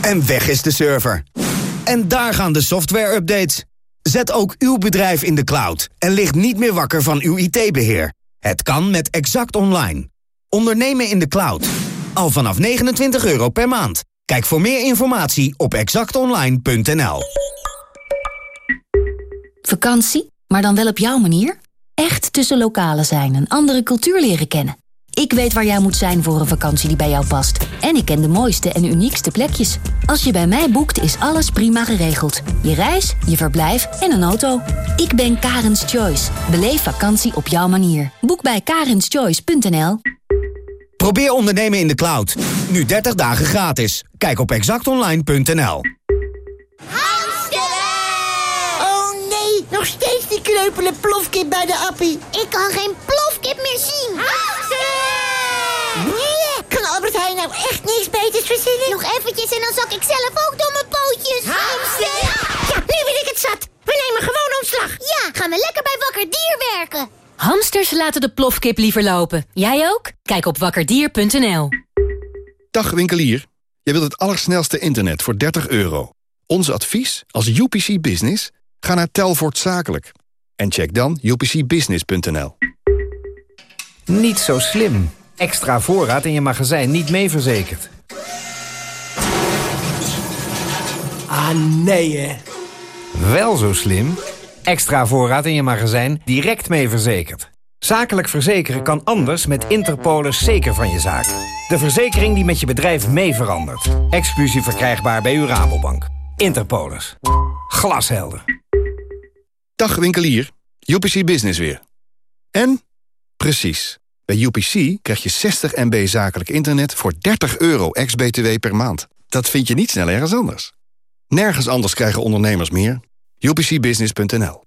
Speaker 8: En weg is de server. En daar gaan de software-updates. Zet ook uw bedrijf in de cloud en ligt niet meer wakker van uw IT-beheer. Het kan met Exact Online. Ondernemen in de cloud. Al vanaf 29 euro per maand. Kijk voor meer informatie op exactonline.nl.
Speaker 38: Vakantie, maar dan wel op jouw manier? Echt tussen lokalen zijn en andere cultuur leren kennen. Ik weet waar jij moet zijn voor een vakantie die bij jou past. En ik ken de mooiste en uniekste plekjes. Als je bij mij boekt, is alles prima geregeld. Je reis, je verblijf en een auto. Ik ben Karens Choice. Beleef vakantie op jouw manier. Boek bij karenschoice.nl
Speaker 8: Probeer ondernemen in de cloud. Nu 30 dagen gratis. Kijk op exactonline.nl
Speaker 37: Oh nee, nog steeds
Speaker 39: die kleupele plofkip bij de appie.
Speaker 40: Ik kan geen plofkip meer zien.
Speaker 39: Ah! Kan Albert Heijn nou echt niks beters verzinnen?
Speaker 40: Nog eventjes en dan zak ik zelf ook door mijn pootjes.
Speaker 39: Hamster! Ja, nu ben ik het zat. We nemen gewoon ontslag.
Speaker 40: Ja, gaan we lekker bij Wakker Dier werken.
Speaker 38: Hamsters laten de plofkip liever lopen. Jij ook? Kijk op wakkerdier.nl.
Speaker 41: Dag winkelier. Jij wilt het allersnelste internet voor 30 euro. Ons advies als UPC Business? Ga naar Telvoort Zakelijk. En check dan upcbusiness.nl.
Speaker 8: Niet zo slim. Extra voorraad in je magazijn niet mee verzekerd.
Speaker 39: Ah, nee hè.
Speaker 8: Wel zo slim. Extra voorraad in je magazijn direct mee verzekerd. Zakelijk verzekeren kan anders met Interpolis zeker van je zaak. De verzekering die met je bedrijf mee verandert. Exclusief verkrijgbaar bij uw Rabobank. Interpolis. Glashelder.
Speaker 41: Dag winkelier. UPC Business weer. En? Precies. Bij UPC krijg je 60 MB zakelijk internet voor 30 euro ex-BTW per maand. Dat vind je niet snel ergens anders. Nergens anders krijgen ondernemers meer. UPCbusiness.nl